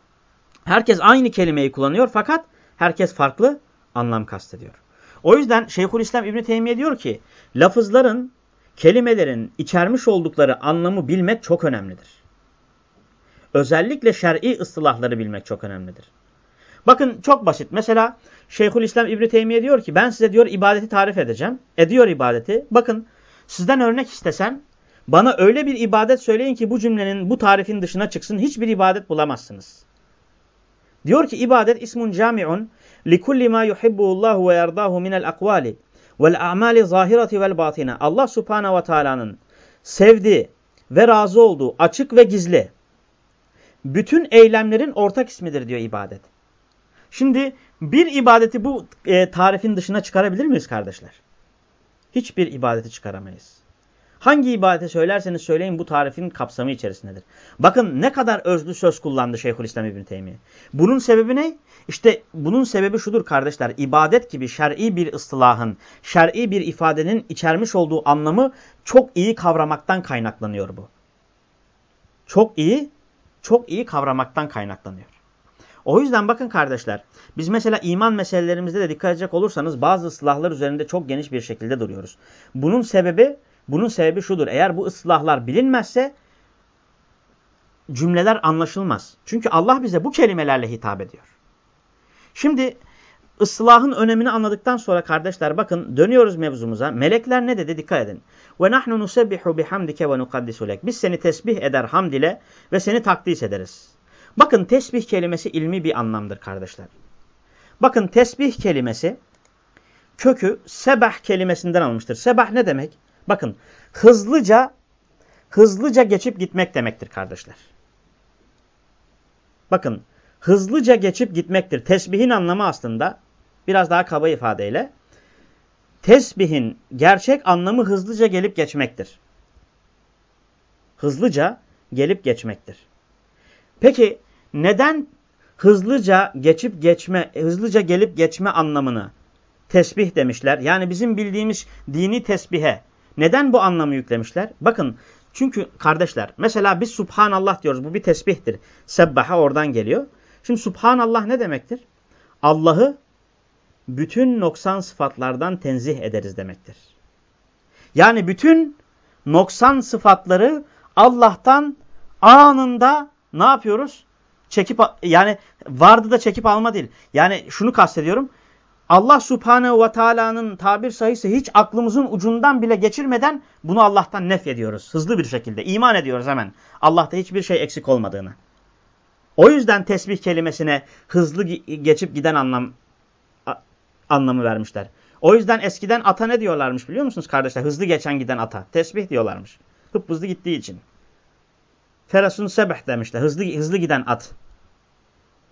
Herkes aynı kelimeyi kullanıyor fakat herkes farklı anlam kastediyor. O yüzden Şeyhülislam İbn Teymiye diyor ki lafızların kelimelerin içermiş oldukları anlamı bilmek çok önemlidir. Özellikle şer'i ıslahları bilmek çok önemlidir. Bakın çok basit. Mesela Şeyhülislam İbni Teymiye diyor ki ben size diyor ibadeti tarif edeceğim. Ediyor ibadeti. Bakın sizden örnek istesem bana öyle bir ibadet söyleyin ki bu cümlenin bu tarifin dışına çıksın. Hiçbir ibadet bulamazsınız. Diyor ki ibadet ismun cami'un likulli ma yuhibbuhullahu ve yerdahu minel akvali vel a'mali zahireti vel batine. Allah subhanehu ve teala'nın sevdiği ve razı olduğu açık ve gizli bütün eylemlerin ortak ismidir diyor ibadet. Şimdi bir ibadeti bu e, tarifin dışına çıkarabilir miyiz kardeşler? Hiçbir ibadeti çıkaramayız. Hangi ibadeti söylerseniz söyleyin bu tarifin kapsamı içerisindedir. Bakın ne kadar özlü söz kullandı Şeyhülislam İbn Teymiye. Bunun sebebi ne? İşte bunun sebebi şudur kardeşler. İbadet gibi şer'i bir ıstılahın, şer'i bir ifadenin içermiş olduğu anlamı çok iyi kavramaktan kaynaklanıyor bu. Çok iyi, çok iyi kavramaktan kaynaklanıyor. O yüzden bakın kardeşler, biz mesela iman meselelerimizde de dikkat edecek olursanız bazı ıslahlar üzerinde çok geniş bir şekilde duruyoruz. Bunun sebebi bunun sebebi şudur. Eğer bu ıslahlar bilinmezse cümleler anlaşılmaz. Çünkü Allah bize bu kelimelerle hitap ediyor. Şimdi ıslahın önemini anladıktan sonra kardeşler bakın dönüyoruz mevzumuza. Melekler ne dedi dikkat edin. Ve nahnu nusebbihu bihamdike ve nukaddisu. Biz seni tesbih eder hamd ile ve seni takdis ederiz. Bakın tesbih kelimesi ilmi bir anlamdır kardeşler. Bakın tesbih kelimesi kökü sebah kelimesinden almıştır. Sebah ne demek? Bakın hızlıca hızlıca geçip gitmek demektir kardeşler. Bakın hızlıca geçip gitmektir. Tesbihin anlamı aslında biraz daha kaba ifadeyle tesbihin gerçek anlamı hızlıca gelip geçmektir. Hızlıca gelip geçmektir. Peki neden hızlıca geçip geçme, hızlıca gelip geçme anlamını tesbih demişler? Yani bizim bildiğimiz dini tesbihe neden bu anlamı yüklemişler? Bakın çünkü kardeşler mesela biz Subhanallah diyoruz. Bu bir tesbihtir. Sebbaha oradan geliyor. Şimdi Subhanallah ne demektir? Allah'ı bütün noksan sıfatlardan tenzih ederiz demektir. Yani bütün noksan sıfatları Allah'tan anında ne yapıyoruz? Çekip yani vardı da çekip alma değil. Yani şunu kastediyorum. Allah Subhanehu ve Teala'nın tabir sayısı hiç aklımızın ucundan bile geçirmeden bunu Allah'tan nef ediyoruz. Hızlı bir şekilde. iman ediyoruz hemen. Allah'ta hiçbir şey eksik olmadığını. O yüzden tesbih kelimesine hızlı geçip giden anlam anlamı vermişler. O yüzden eskiden ata ne diyorlarmış biliyor musunuz kardeşler? Hızlı geçen giden ata. Tesbih diyorlarmış. Hıp hızlı gittiği için. Ferasun sebeh demişler. Hızlı, hızlı giden at.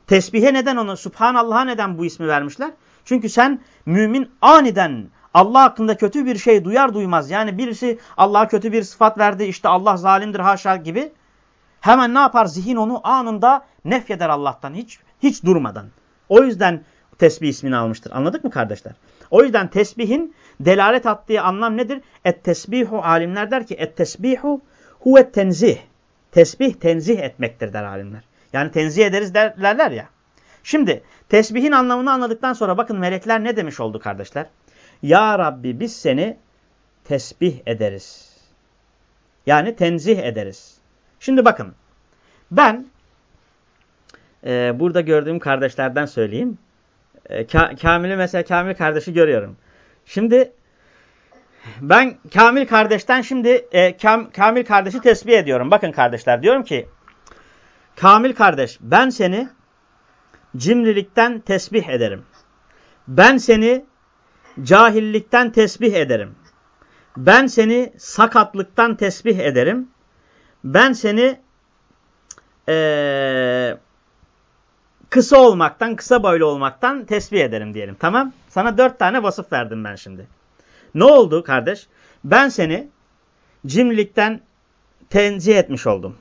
Tesbihe neden onu, Subhanallah'a neden bu ismi vermişler? Çünkü sen mümin aniden Allah hakkında kötü bir şey duyar duymaz. Yani birisi Allah'a kötü bir sıfat verdi işte Allah zalimdir haşa gibi. Hemen ne yapar? Zihin onu anında nefyeder Allah'tan hiç hiç durmadan. O yüzden tesbih ismini almıştır. Anladık mı kardeşler? O yüzden tesbihin delalet attığı anlam nedir? Et tesbihu alimler der ki et tesbihu huve tenzih. Tesbih tenzih etmektir der alimler. Yani tenzih ederiz derler ya. Şimdi tesbihin anlamını anladıktan sonra bakın melekler ne demiş oldu kardeşler? Ya Rabbi biz seni tesbih ederiz. Yani tenzih ederiz. Şimdi bakın ben e, burada gördüğüm kardeşlerden söyleyeyim. E, Ka Kamil'i mesela Kamil kardeşi görüyorum. Şimdi ben Kamil kardeşten şimdi e, Kam Kamil kardeşi tesbih ediyorum. Bakın kardeşler diyorum ki Kamil kardeş ben seni cimrilikten tesbih ederim. Ben seni cahillikten tesbih ederim. Ben seni sakatlıktan tesbih ederim. Ben seni ee, kısa olmaktan, kısa boylu olmaktan tesbih ederim diyelim. Tamam? Sana dört tane vasıf verdim ben şimdi. Ne oldu kardeş? Ben seni cimrilikten tenzih etmiş oldum.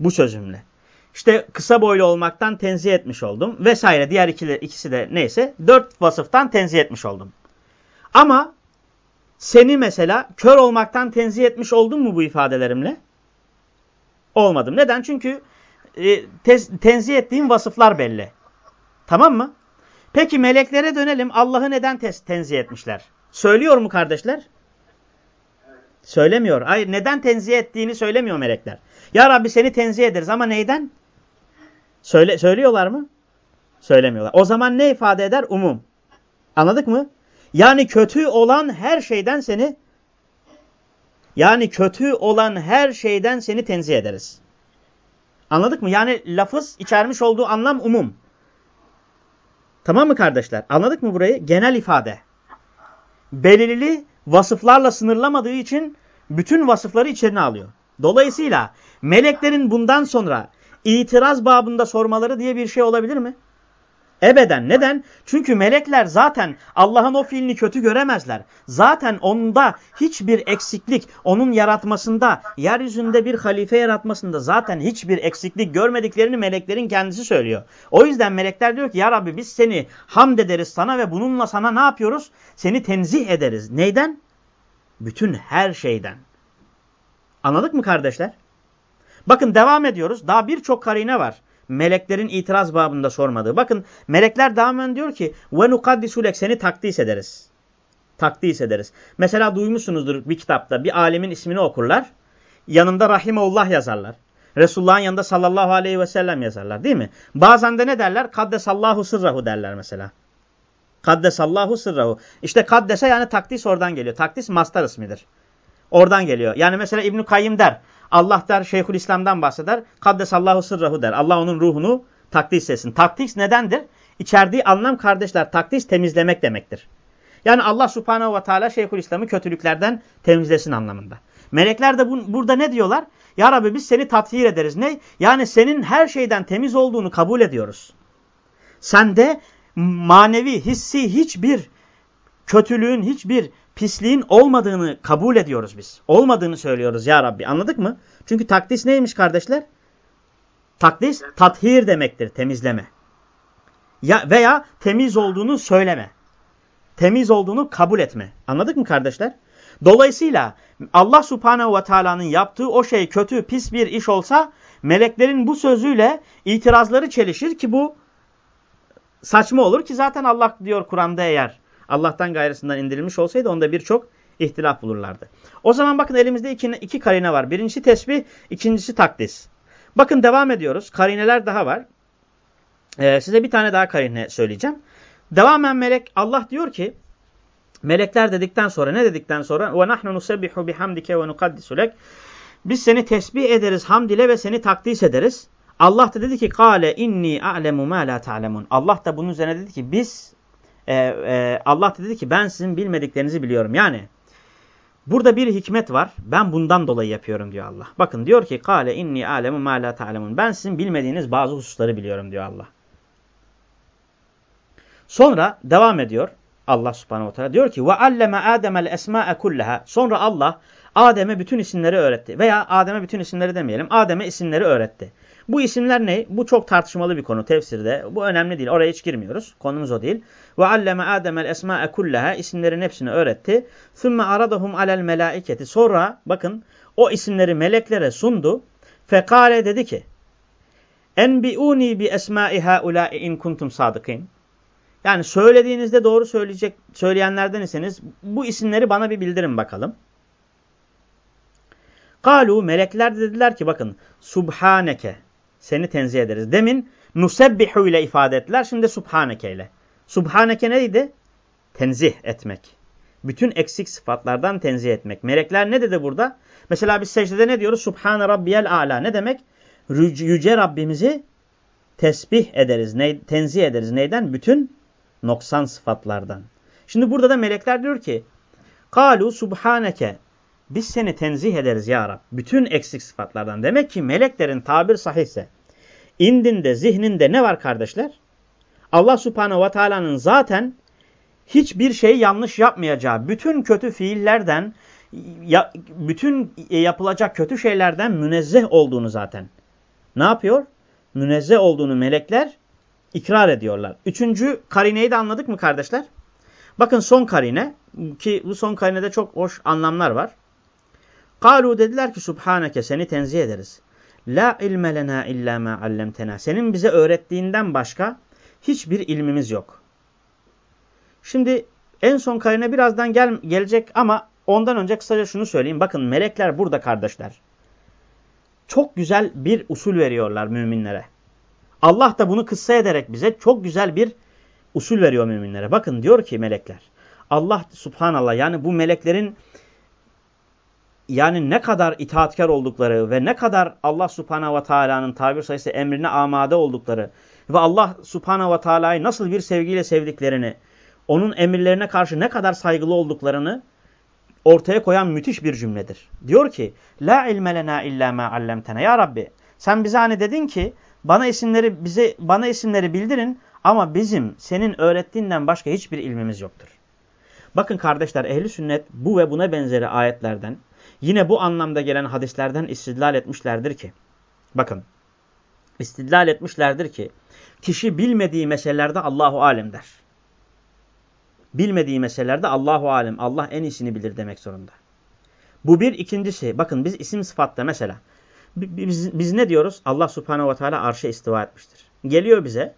Bu sözümle. İşte kısa boylu olmaktan tenzih etmiş oldum. Vesaire diğer ikili, ikisi de neyse. Dört vasıftan tenzih etmiş oldum. Ama seni mesela kör olmaktan tenzih etmiş oldum mu bu ifadelerimle? Olmadım. Neden? Çünkü e, tez, tenzih ettiğim vasıflar belli. Tamam mı? Peki meleklere dönelim. Allah'ı neden tez, tenzih etmişler? Söylüyor mu kardeşler? Söylemiyor. Hayır neden tenzih ettiğini söylemiyor melekler. Ya Rabbi seni tenzih ederiz ama neyden? Söyle, söylüyorlar mı? Söylemiyorlar. O zaman ne ifade eder? Umum. Anladık mı? Yani kötü olan her şeyden seni yani kötü olan her şeyden seni tenzih ederiz. Anladık mı? Yani lafız içermiş olduğu anlam umum. Tamam mı kardeşler? Anladık mı burayı? Genel ifade. Belirli vasıflarla sınırlamadığı için bütün vasıfları içerine alıyor. Dolayısıyla meleklerin bundan sonra itiraz babında sormaları diye bir şey olabilir mi? Ebeden. Neden? Çünkü melekler zaten Allah'ın o fiilini kötü göremezler. Zaten onda hiçbir eksiklik, onun yaratmasında, yeryüzünde bir halife yaratmasında zaten hiçbir eksiklik görmediklerini meleklerin kendisi söylüyor. O yüzden melekler diyor ki ya Rabbi biz seni hamd ederiz sana ve bununla sana ne yapıyoruz? Seni tenzih ederiz. Neyden? Bütün her şeyden. Anladık mı kardeşler? Bakın devam ediyoruz. Daha birçok karine var meleklerin itiraz babında sormadığı. Bakın melekler devam diyor ki ve nukaddisulek seni takdis ederiz. Takdis ederiz. Mesela duymuşsunuzdur bir kitapta bir alimin ismini okurlar. Yanında Rahimeullah yazarlar. Resulullah'ın yanında sallallahu aleyhi ve sellem yazarlar değil mi? Bazen de ne derler? Kaddesallahu sırrahu derler mesela. Kaddesallahu sırrahu. İşte kaddese yani takdis oradan geliyor. Takdis mastar ismidir. Oradan geliyor. Yani mesela İbn Kayyim der. Allah der Şeyhül İslam'dan bahseder. Kaddesallahu sırrahu der. Allah onun ruhunu takdis etsin. Takdis nedendir? İçerdiği anlam kardeşler takdis temizlemek demektir. Yani Allah subhanehu ve teala Şeyhül İslam'ı kötülüklerden temizlesin anlamında. Melekler de bu, burada ne diyorlar? Ya Rabbi biz seni tathir ederiz. Ne? Yani senin her şeyden temiz olduğunu kabul ediyoruz. Sende manevi, hissi hiçbir kötülüğün, hiçbir pisliğin olmadığını kabul ediyoruz biz. Olmadığını söylüyoruz ya Rabbi. Anladık mı? Çünkü takdis neymiş kardeşler? Takdis tathir demektir. Temizleme. Ya veya temiz olduğunu söyleme. Temiz olduğunu kabul etme. Anladık mı kardeşler? Dolayısıyla Allah subhanehu ve teala'nın yaptığı o şey kötü, pis bir iş olsa meleklerin bu sözüyle itirazları çelişir ki bu saçma olur ki zaten Allah diyor Kur'an'da eğer Allah'tan gayrısından indirilmiş olsaydı onda birçok ihtilaf bulurlardı. O zaman bakın elimizde iki, iki karine var. Birincisi tesbih, ikincisi takdis. Bakın devam ediyoruz. Karineler daha var. Ee, size bir tane daha karine söyleyeceğim. Devamen melek Allah diyor ki melekler dedikten sonra ne dedikten sonra ve nahnu nusebbihu bihamdike ve nukaddisu lek biz seni tesbih ederiz hamd ile ve seni takdis ederiz. Allah da dedi ki kale inni a'lemu ma la ta'lemun. Allah da bunun üzerine dedi ki biz e, e, Allah dedi ki ben sizin bilmediklerinizi biliyorum. Yani burada bir hikmet var. Ben bundan dolayı yapıyorum diyor Allah. Bakın diyor ki kale inni alemu ma la ta'lemun. Ben sizin bilmediğiniz bazı hususları biliyorum diyor Allah. Sonra devam ediyor Allah subhanahu wa ta'ala. Diyor ki ve alleme ademel esma'e kullaha. Sonra Allah Adem'e bütün isimleri öğretti. Veya Adem'e bütün isimleri demeyelim. Adem'e isimleri öğretti. Bu isimler ne? Bu çok tartışmalı bir konu tefsirde. Bu önemli değil. Oraya hiç girmiyoruz. Konumuz o değil. Ve alleme Adem'el esma'e kullaha isimlerin hepsini öğretti. Thumme aradahum alel melaiketi. Sonra bakın o isimleri meleklere sundu. Fekale dedi ki Enbi'uni bi esma'i haula'i in kuntum sadıkîn. Yani söylediğinizde doğru söyleyecek söyleyenlerden iseniz bu isimleri bana bir bildirin bakalım. Kalu melekler de dediler ki bakın subhaneke seni tenzih ederiz. Demin nusebbihu ile ifade ettiler. Şimdi subhaneke ile. Subhaneke neydi? Tenzih etmek. Bütün eksik sıfatlardan tenzih etmek. Melekler ne dedi burada? Mesela biz secdede ne diyoruz? Subhane rabbiyel a'la. Ne demek? Yüce Rabbimizi tesbih ederiz. Ne, tenzih ederiz. Neyden? Bütün noksan sıfatlardan. Şimdi burada da melekler diyor ki Kalu subhaneke biz seni tenzih ederiz ya Rab. Bütün eksik sıfatlardan. Demek ki meleklerin tabir sahihse indinde, zihninde ne var kardeşler? Allah subhanehu ve teala'nın zaten hiçbir şey yanlış yapmayacağı, bütün kötü fiillerden, bütün yapılacak kötü şeylerden münezzeh olduğunu zaten. Ne yapıyor? Münezzeh olduğunu melekler ikrar ediyorlar. Üçüncü karineyi de anladık mı kardeşler? Bakın son karine ki bu son karinede çok hoş anlamlar var. Kalu dediler ki Subhaneke seni tenzih ederiz. La ilme lena illa ma allemtena. Senin bize öğrettiğinden başka hiçbir ilmimiz yok. Şimdi en son karine birazdan gel gelecek ama ondan önce kısaca şunu söyleyeyim. Bakın melekler burada kardeşler. Çok güzel bir usul veriyorlar müminlere. Allah da bunu kıssa ederek bize çok güzel bir usul veriyor müminlere. Bakın diyor ki melekler. Allah subhanallah yani bu meleklerin yani ne kadar itaatkar oldukları ve ne kadar Allah subhanahu ve teala'nın tabir sayısı emrine amade oldukları ve Allah subhanahu ve teala'yı nasıl bir sevgiyle sevdiklerini, onun emirlerine karşı ne kadar saygılı olduklarını ortaya koyan müthiş bir cümledir. Diyor ki, La ilme lena illa ma allamtena. Ya Rabbi, sen bize hani dedin ki, bana isimleri bize bana isimleri bildirin ama bizim senin öğrettiğinden başka hiçbir ilmimiz yoktur. Bakın kardeşler ehli sünnet bu ve buna benzeri ayetlerden yine bu anlamda gelen hadislerden istidlal etmişlerdir ki bakın istidlal etmişlerdir ki kişi bilmediği meselelerde Allahu alem der. Bilmediği meselelerde Allahu alem Allah en iyisini bilir demek zorunda. Bu bir ikincisi bakın biz isim sıfatta mesela biz, biz ne diyoruz? Allah subhanehu ve teala arşa istiva etmiştir. Geliyor bize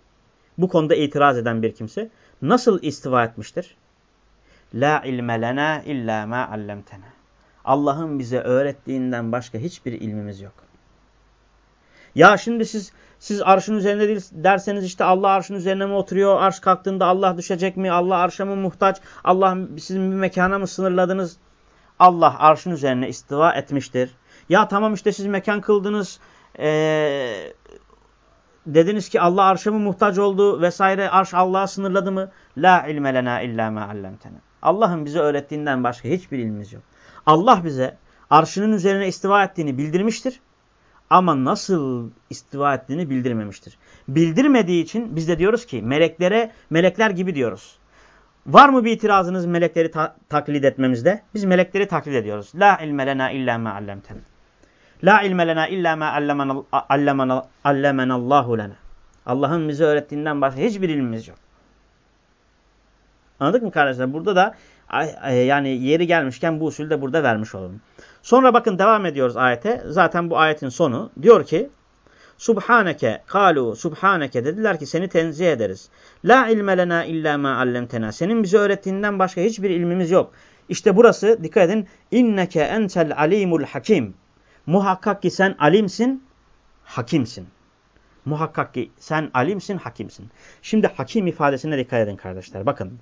bu konuda itiraz eden bir kimse nasıl istiva etmiştir? La ilme lena illa ma allamtena. Allah'ın bize öğrettiğinden başka hiçbir ilmimiz yok. Ya şimdi siz siz arşın üzerinde değil derseniz işte Allah arşın üzerine mi oturuyor? Arş kalktığında Allah düşecek mi? Allah arşa mı muhtaç? Allah sizin bir mekana mı sınırladınız? Allah arşın üzerine istiva etmiştir. Ya tamam işte siz mekan kıldınız. Ee, dediniz ki Allah arşa mı muhtaç oldu vesaire. Arş Allah'a sınırladı mı? La ilme lena illa ma allamtena. Allah'ın bize öğrettiğinden başka hiçbir ilmimiz yok. Allah bize arşının üzerine istiva ettiğini bildirmiştir. Ama nasıl istiva ettiğini bildirmemiştir. Bildirmediği için biz de diyoruz ki meleklere melekler gibi diyoruz. Var mı bir itirazınız melekleri ta taklit etmemizde? Biz melekleri taklit ediyoruz. La ilme lena illa ma allamten. La ilme lena illa ma allemenallahu lena. Allah'ın bize öğrettiğinden başka hiçbir ilmimiz yok. Anladık mı kardeşler? Burada da yani yeri gelmişken bu usulü de burada vermiş olalım. Sonra bakın devam ediyoruz ayete. Zaten bu ayetin sonu. Diyor ki Subhaneke kalu subhaneke dediler ki seni tenzih ederiz. La ilme lena illa ma allemtena. Senin bize öğrettiğinden başka hiçbir ilmimiz yok. İşte burası dikkat edin. İnneke entel alimul hakim. Muhakkak ki sen alimsin, hakimsin. Muhakkak ki sen alimsin, hakimsin. Şimdi hakim ifadesine dikkat edin kardeşler. Bakın.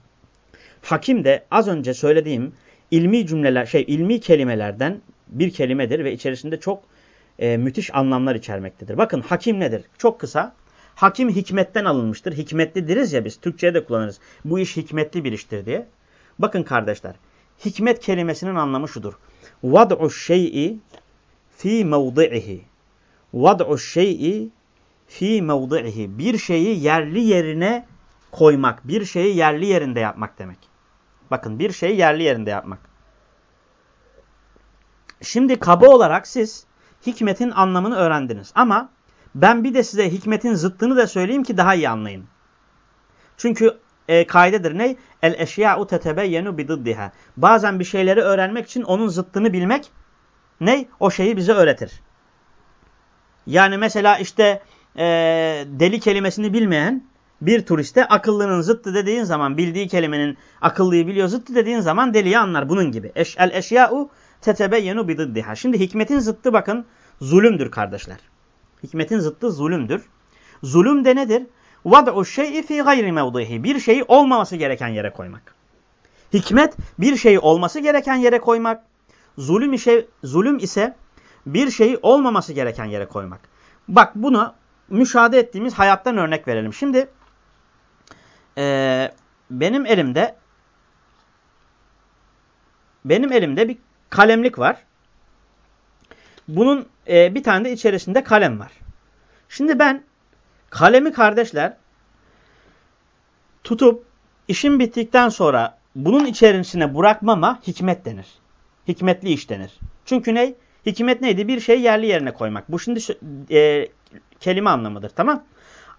Hakim de az önce söylediğim ilmi cümleler, şey ilmi kelimelerden bir kelimedir ve içerisinde çok e, müthiş anlamlar içermektedir. Bakın hakim nedir? Çok kısa. Hakim hikmetten alınmıştır. Hikmetli deriz ya biz. Türkçe'ye de kullanırız. Bu iş hikmetli bir iştir diye. Bakın kardeşler. Hikmet kelimesinin anlamı şudur. Vad'u şey'i fi mevdi'ihi. Vad'u şey'i fi mevdi'ihi. Bir şeyi yerli yerine koymak. Bir şeyi yerli yerinde yapmak demek. Bakın bir şeyi yerli yerinde yapmak. Şimdi kaba olarak siz hikmetin anlamını öğrendiniz. Ama ben bir de size hikmetin zıttını da söyleyeyim ki daha iyi anlayın. Çünkü e, kaidedir ne? El eşya'u tetebeyyenu bididdiha. Bazen bir şeyleri öğrenmek için onun zıttını bilmek ne? O şeyi bize öğretir. Yani mesela işte e, deli kelimesini bilmeyen bir turiste akıllının zıttı dediğin zaman bildiği kelimenin akıllıyı biliyor zıttı dediğin zaman deliyi anlar. Bunun gibi. Eş, el eşya'u tetebeyyenu bididdiha. Şimdi hikmetin zıttı bakın zulümdür kardeşler. Hikmetin zıttı zulümdür. Zulüm de nedir? Vad'u şey'i fi gayri mevdihi. Bir şeyi olmaması gereken yere koymak. Hikmet bir şeyi olması gereken yere koymak. Zulüm, işe, zulüm ise bir şeyi olmaması gereken yere koymak. Bak bunu müşahede ettiğimiz hayattan örnek verelim. Şimdi e, benim elimde benim elimde bir kalemlik var. Bunun e, bir tane de içerisinde kalem var. Şimdi ben kalemi kardeşler tutup işim bittikten sonra bunun içerisine bırakmama hikmet denir. Hikmetli iş denir. Çünkü ne? Hikmet neydi? Bir şeyi yerli yerine koymak. Bu şimdi e, kelime anlamıdır. Tamam.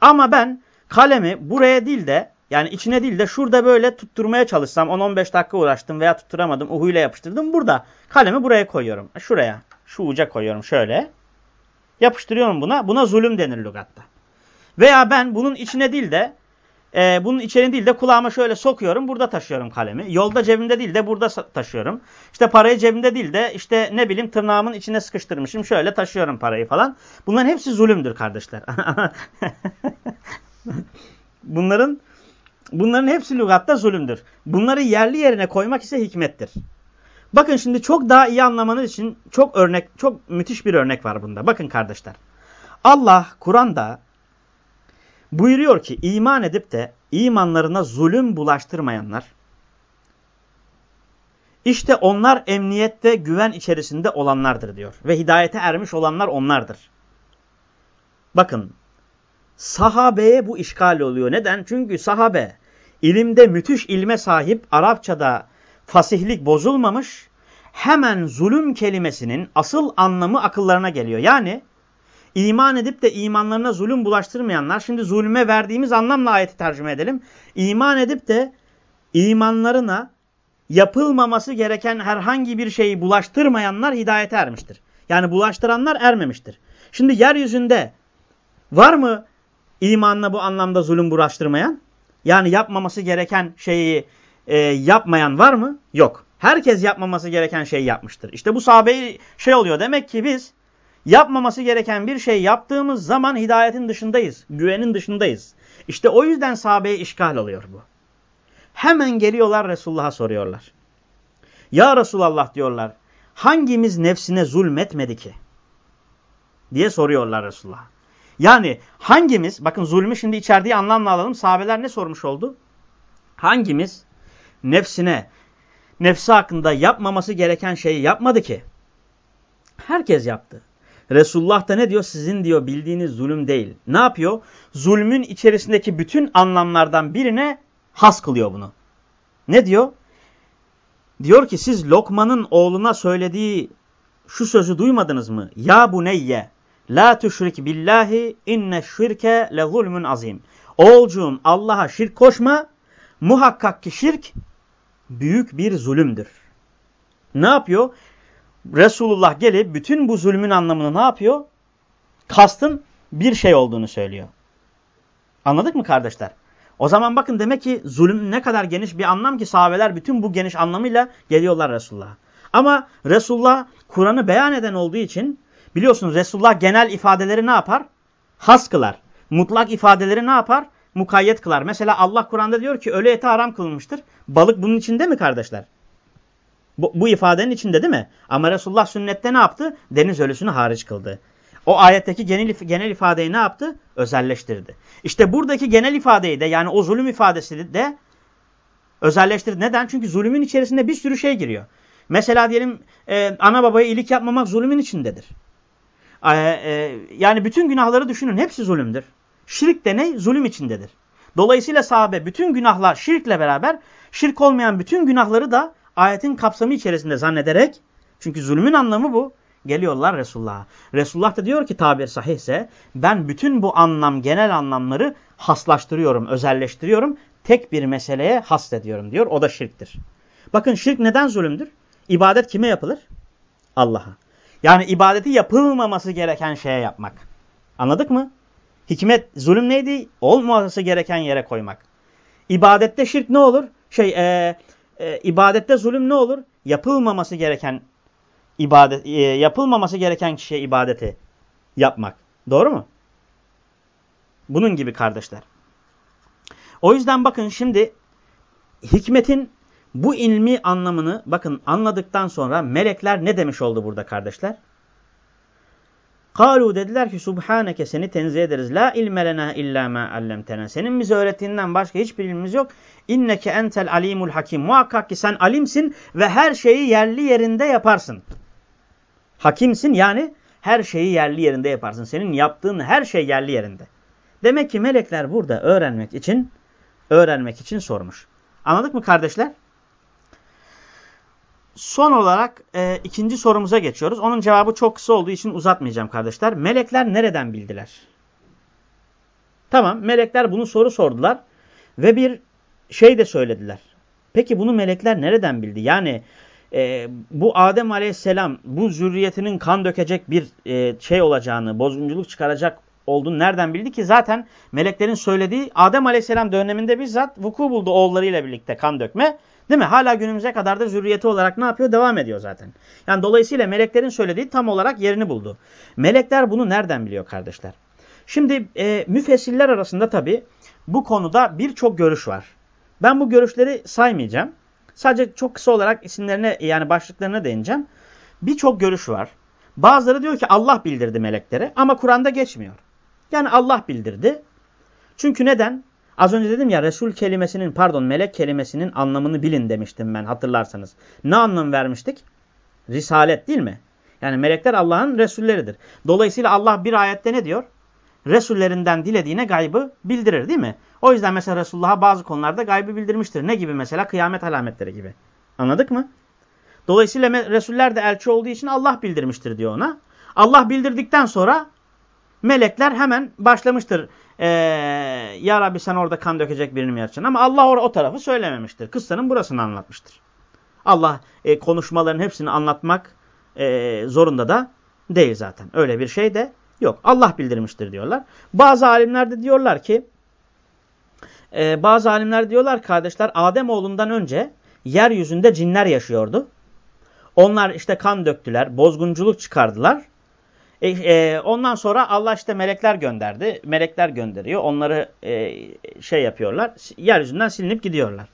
Ama ben kalemi buraya değil de yani içine değil de şurada böyle tutturmaya çalışsam 10-15 dakika uğraştım veya tutturamadım uhuyla yapıştırdım. Burada kalemi buraya koyuyorum. Şuraya şu uca koyuyorum şöyle. Yapıştırıyorum buna. Buna zulüm denir lügatta. Veya ben bunun içine değil de e, bunun içerini değil de kulağıma şöyle sokuyorum. Burada taşıyorum kalemi. Yolda cebimde değil de burada taşıyorum. İşte parayı cebimde değil de işte ne bileyim tırnağımın içine sıkıştırmışım. Şöyle taşıyorum parayı falan. Bunların hepsi zulümdür kardeşler. bunların bunların hepsi lügatta zulümdür. Bunları yerli yerine koymak ise hikmettir. Bakın şimdi çok daha iyi anlamanız için çok örnek, çok müthiş bir örnek var bunda. Bakın kardeşler. Allah Kur'an'da buyuruyor ki iman edip de imanlarına zulüm bulaştırmayanlar işte onlar emniyette güven içerisinde olanlardır diyor. Ve hidayete ermiş olanlar onlardır. Bakın sahabeye bu işgal oluyor. Neden? Çünkü sahabe ilimde müthiş ilme sahip Arapçada fasihlik bozulmamış hemen zulüm kelimesinin asıl anlamı akıllarına geliyor. Yani iman edip de imanlarına zulüm bulaştırmayanlar, şimdi zulme verdiğimiz anlamla ayeti tercüme edelim. İman edip de imanlarına yapılmaması gereken herhangi bir şeyi bulaştırmayanlar hidayete ermiştir. Yani bulaştıranlar ermemiştir. Şimdi yeryüzünde var mı imanına bu anlamda zulüm bulaştırmayan? Yani yapmaması gereken şeyi e, yapmayan var mı? Yok. Herkes yapmaması gereken şeyi yapmıştır. İşte bu sahabeyi şey oluyor. Demek ki biz yapmaması gereken bir şey yaptığımız zaman hidayetin dışındayız. Güvenin dışındayız. İşte o yüzden sahabeye işgal oluyor bu. Hemen geliyorlar Resulullah'a soruyorlar. Ya Resulallah diyorlar. Hangimiz nefsine zulmetmedi ki? Diye soruyorlar Resulullah. Yani hangimiz, bakın zulmü şimdi içerdiği anlamla alalım. Sahabeler ne sormuş oldu? Hangimiz nefsine, nefsi hakkında yapmaması gereken şeyi yapmadı ki? Herkes yaptı. Resulullah da ne diyor? Sizin diyor bildiğiniz zulüm değil. Ne yapıyor? Zulmün içerisindeki bütün anlamlardan birine has kılıyor bunu. Ne diyor? Diyor ki siz Lokman'ın oğluna söylediği şu sözü duymadınız mı? Ya bu neyye la tüşrik billahi inne şirke le zulmün azim. Oğulcuğum Allah'a şirk koşma. Muhakkak ki şirk büyük bir zulümdür. Ne yapıyor? Resulullah gelip bütün bu zulmün anlamını ne yapıyor? Kastın bir şey olduğunu söylüyor. Anladık mı kardeşler? O zaman bakın demek ki zulüm ne kadar geniş bir anlam ki sahabeler bütün bu geniş anlamıyla geliyorlar Resulullah'a. Ama Resulullah Kur'an'ı beyan eden olduğu için biliyorsunuz Resulullah genel ifadeleri ne yapar? Has kılar. Mutlak ifadeleri ne yapar? Mukayyet kılar. Mesela Allah Kur'an'da diyor ki ölü eti haram kılınmıştır. Balık bunun içinde mi kardeşler? Bu, bu ifadenin içinde değil mi? Ama Resulullah sünnette ne yaptı? Deniz ölüsünü hariç kıldı. O ayetteki genel, genel ifadeyi ne yaptı? Özelleştirdi. İşte buradaki genel ifadeyi de yani o zulüm ifadesi de özelleştirdi. Neden? Çünkü zulümün içerisinde bir sürü şey giriyor. Mesela diyelim e, ana babaya iyilik yapmamak zulümün içindedir. E, e, yani bütün günahları düşünün. Hepsi zulümdür. Şirk de ne? Zulüm içindedir. Dolayısıyla sahabe bütün günahlar şirkle beraber şirk olmayan bütün günahları da ayetin kapsamı içerisinde zannederek çünkü zulmün anlamı bu. Geliyorlar Resulullah'a. Resulullah da diyor ki tabir sahihse ben bütün bu anlam genel anlamları haslaştırıyorum, özelleştiriyorum. Tek bir meseleye hasrediyorum diyor. O da şirktir. Bakın şirk neden zulümdür? İbadet kime yapılır? Allah'a. Yani ibadeti yapılmaması gereken şeye yapmak. Anladık mı? Hikmet, zulüm neydi? Olmaması gereken yere koymak. İbadette şirk ne olur? Şey, e, e, ibadette zulüm ne olur? Yapılmaması gereken ibadet, e, yapılmaması gereken kişiye ibadeti yapmak. Doğru mu? Bunun gibi kardeşler. O yüzden bakın şimdi hikmetin bu ilmi anlamını bakın anladıktan sonra melekler ne demiş oldu burada kardeşler? Kalu dediler ki subhaneke seni tenzih ederiz. La ilme lena illa ma allamtena. Senin bize öğrettiğinden başka hiçbir ilmimiz yok. İnneke entel alimul hakim. Muhakkak ki sen alimsin ve her şeyi yerli yerinde yaparsın. Hakimsin yani her şeyi yerli yerinde yaparsın. Senin yaptığın her şey yerli yerinde. Demek ki melekler burada öğrenmek için öğrenmek için sormuş. Anladık mı kardeşler? Son olarak e, ikinci sorumuza geçiyoruz. Onun cevabı çok kısa olduğu için uzatmayacağım kardeşler. Melekler nereden bildiler? Tamam melekler bunu soru sordular ve bir şey de söylediler. Peki bunu melekler nereden bildi? Yani e, bu Adem aleyhisselam bu zürriyetinin kan dökecek bir e, şey olacağını, bozgunculuk çıkaracak olduğunu nereden bildi ki? Zaten meleklerin söylediği Adem Aleyhisselam döneminde bizzat vuku buldu oğullarıyla birlikte kan dökme. Değil mi? Hala günümüze kadar da zürriyeti olarak ne yapıyor? Devam ediyor zaten. Yani dolayısıyla meleklerin söylediği tam olarak yerini buldu. Melekler bunu nereden biliyor kardeşler? Şimdi e, müfessiller arasında tabi bu konuda birçok görüş var. Ben bu görüşleri saymayacağım. Sadece çok kısa olarak isimlerine yani başlıklarına değineceğim. Birçok görüş var. Bazıları diyor ki Allah bildirdi meleklere ama Kur'an'da geçmiyor. Yani Allah bildirdi. Çünkü neden? Az önce dedim ya Resul kelimesinin pardon melek kelimesinin anlamını bilin demiştim ben hatırlarsanız. Ne anlam vermiştik? Risalet değil mi? Yani melekler Allah'ın Resulleridir. Dolayısıyla Allah bir ayette ne diyor? Resullerinden dilediğine gaybı bildirir değil mi? O yüzden mesela Resulullah'a bazı konularda gaybı bildirmiştir. Ne gibi mesela? Kıyamet alametleri gibi. Anladık mı? Dolayısıyla Resuller de elçi olduğu için Allah bildirmiştir diyor ona. Allah bildirdikten sonra melekler hemen başlamıştır. Ee, ya Rabbi sen orada kan dökecek birini mi yaratacaksın? Ama Allah o tarafı söylememiştir. Kıssanın burasını anlatmıştır. Allah e, konuşmaların hepsini anlatmak e, zorunda da değil zaten. Öyle bir şey de yok. Allah bildirmiştir diyorlar. Bazı alimler de diyorlar ki e, bazı alimler diyorlar kardeşler Adem oğlundan önce yeryüzünde cinler yaşıyordu. Onlar işte kan döktüler, bozgunculuk çıkardılar. E, e, ondan sonra Allah işte melekler gönderdi. Melekler gönderiyor. Onları e, şey yapıyorlar. Yeryüzünden silinip gidiyorlar.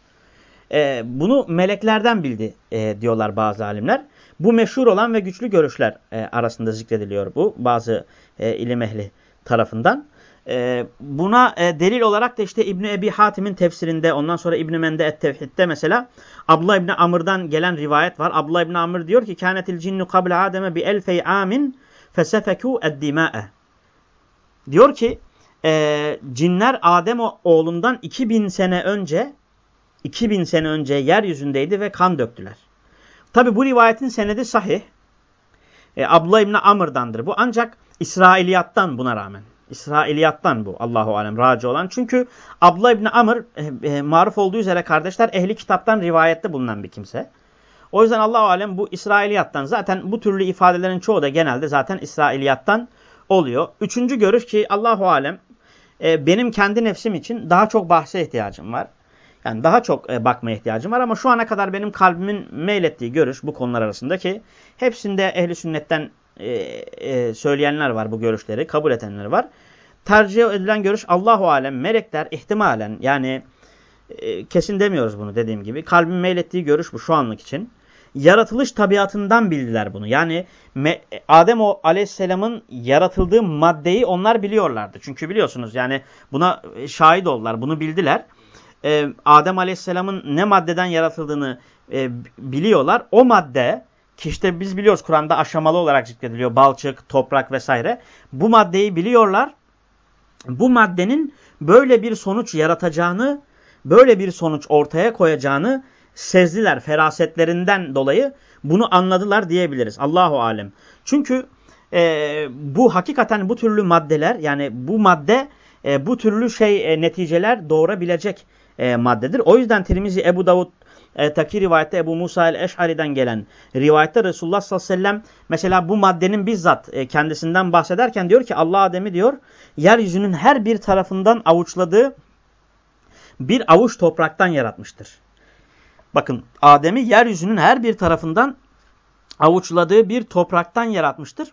E, bunu meleklerden bildi e, diyorlar bazı alimler. Bu meşhur olan ve güçlü görüşler e, arasında zikrediliyor bu bazı e, ilim ehli tarafından. E, buna e, delil olarak da işte İbni Ebi Hatim'in tefsirinde ondan sonra İbni Mende et-Tevhid'de mesela Abdullah İbni Amr'dan gelen rivayet var. Abdullah İbni Amr diyor ki kânetil cinnu kable Adem'e bi elfey amin fesefekû eddimâe. Diyor ki e, cinler Adem oğlundan 2000 sene önce 2000 sene önce yeryüzündeydi ve kan döktüler. Tabi bu rivayetin senedi sahih. E, Abdullah İbni Amr'dandır bu ancak İsrailiyattan buna rağmen. İsrailiyattan bu Allahu alem raci olan. Çünkü Abdullah İbni Amr e, e, maruf olduğu üzere kardeşler ehli kitaptan rivayette bulunan bir kimse. O yüzden Allahu alem bu İsrailiyattan zaten bu türlü ifadelerin çoğu da genelde zaten İsrailiyattan oluyor. Üçüncü görüş ki Allahu alem e, benim kendi nefsim için daha çok bahse ihtiyacım var. Yani daha çok e, bakmaya ihtiyacım var ama şu ana kadar benim kalbimin meylettiği görüş bu konular arasında ki hepsinde ehli sünnetten e, e, söyleyenler var bu görüşleri, kabul edenler var. Tercih edilen görüş Allahu alem melekler ihtimalen yani e, kesin demiyoruz bunu dediğim gibi. Kalbin meylettiği görüş bu şu anlık için. Yaratılış tabiatından bildiler bunu. Yani Adem aleyhisselamın yaratıldığı maddeyi onlar biliyorlardı. Çünkü biliyorsunuz yani buna şahit oldular, bunu bildiler. Ee, Adem aleyhisselamın ne maddeden yaratıldığını e, biliyorlar. O madde ki işte biz biliyoruz Kur'an'da aşamalı olarak zikrediliyor. Balçık, toprak vesaire. Bu maddeyi biliyorlar. Bu maddenin böyle bir sonuç yaratacağını, böyle bir sonuç ortaya koyacağını sezdiler. Ferasetlerinden dolayı bunu anladılar diyebiliriz. Allahu alem. Çünkü e, bu hakikaten bu türlü maddeler yani bu madde e, bu türlü şey e, neticeler doğurabilecek e, maddedir. O yüzden Tirmizi Ebu Davud e, taki rivayette Ebu Musa el-Eş'ari'den gelen rivayette Resulullah sallallahu aleyhi ve sellem mesela bu maddenin bizzat e, kendisinden bahsederken diyor ki Allah Adem'i diyor yeryüzünün her bir tarafından avuçladığı bir avuç topraktan yaratmıştır. Bakın Adem'i yeryüzünün her bir tarafından avuçladığı bir topraktan yaratmıştır.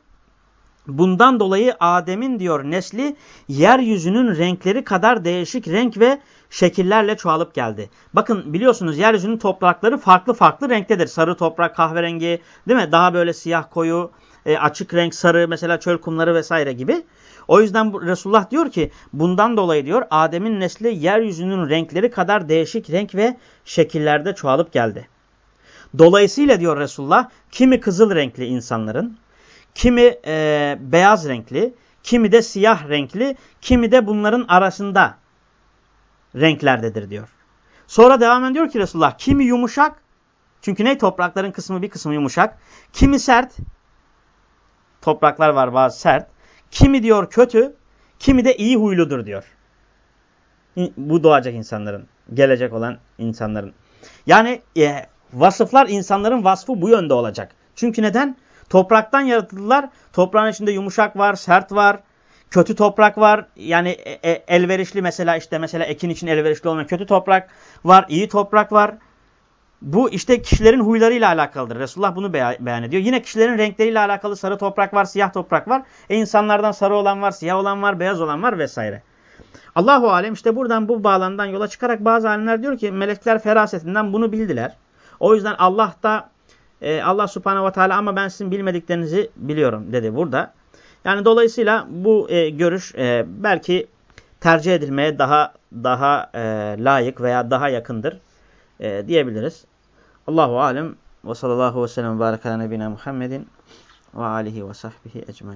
Bundan dolayı Adem'in diyor nesli yeryüzünün renkleri kadar değişik renk ve şekillerle çoğalıp geldi. Bakın biliyorsunuz yeryüzünün toprakları farklı farklı renktedir. Sarı toprak, kahverengi değil mi? Daha böyle siyah koyu, e, açık renk sarı mesela çöl kumları vesaire gibi. O yüzden Resulullah diyor ki bundan dolayı diyor Adem'in nesli yeryüzünün renkleri kadar değişik renk ve şekillerde çoğalıp geldi. Dolayısıyla diyor Resulullah kimi kızıl renkli insanların, kimi e, beyaz renkli, kimi de siyah renkli, kimi de bunların arasında renklerdedir diyor. Sonra devam ediyor ki Resulullah kimi yumuşak çünkü ne toprakların kısmı bir kısmı yumuşak. Kimi sert topraklar var bazı sert. Kimi diyor kötü kimi de iyi huyludur diyor. Bu doğacak insanların gelecek olan insanların. Yani e, vasıflar insanların vasfı bu yönde olacak. Çünkü neden? Topraktan yaratıldılar. Toprağın içinde yumuşak var, sert var. kötü toprak var. Yani e, e, elverişli mesela işte mesela ekin için elverişli olmayan kötü toprak var, iyi toprak var. Bu işte kişilerin huylarıyla alakalıdır. Resulullah bunu beyan ediyor. Yine kişilerin renkleriyle alakalı sarı toprak var, siyah toprak var. E insanlardan sarı olan var, siyah olan var, beyaz olan var vesaire. Allahu alem işte buradan bu bağlamdan yola çıkarak bazı alimler diyor ki melekler ferasetinden bunu bildiler. O yüzden Allah da e, Allah subhanehu ve teala ama ben sizin bilmediklerinizi biliyorum dedi burada. Yani dolayısıyla bu e, görüş e, belki tercih edilmeye daha daha e, layık veya daha yakındır e, diyebiliriz. Allahu alem ve sallallahu ve sellem ve baraka nebine Muhammedin ve alihi ve sahbihi ecmain.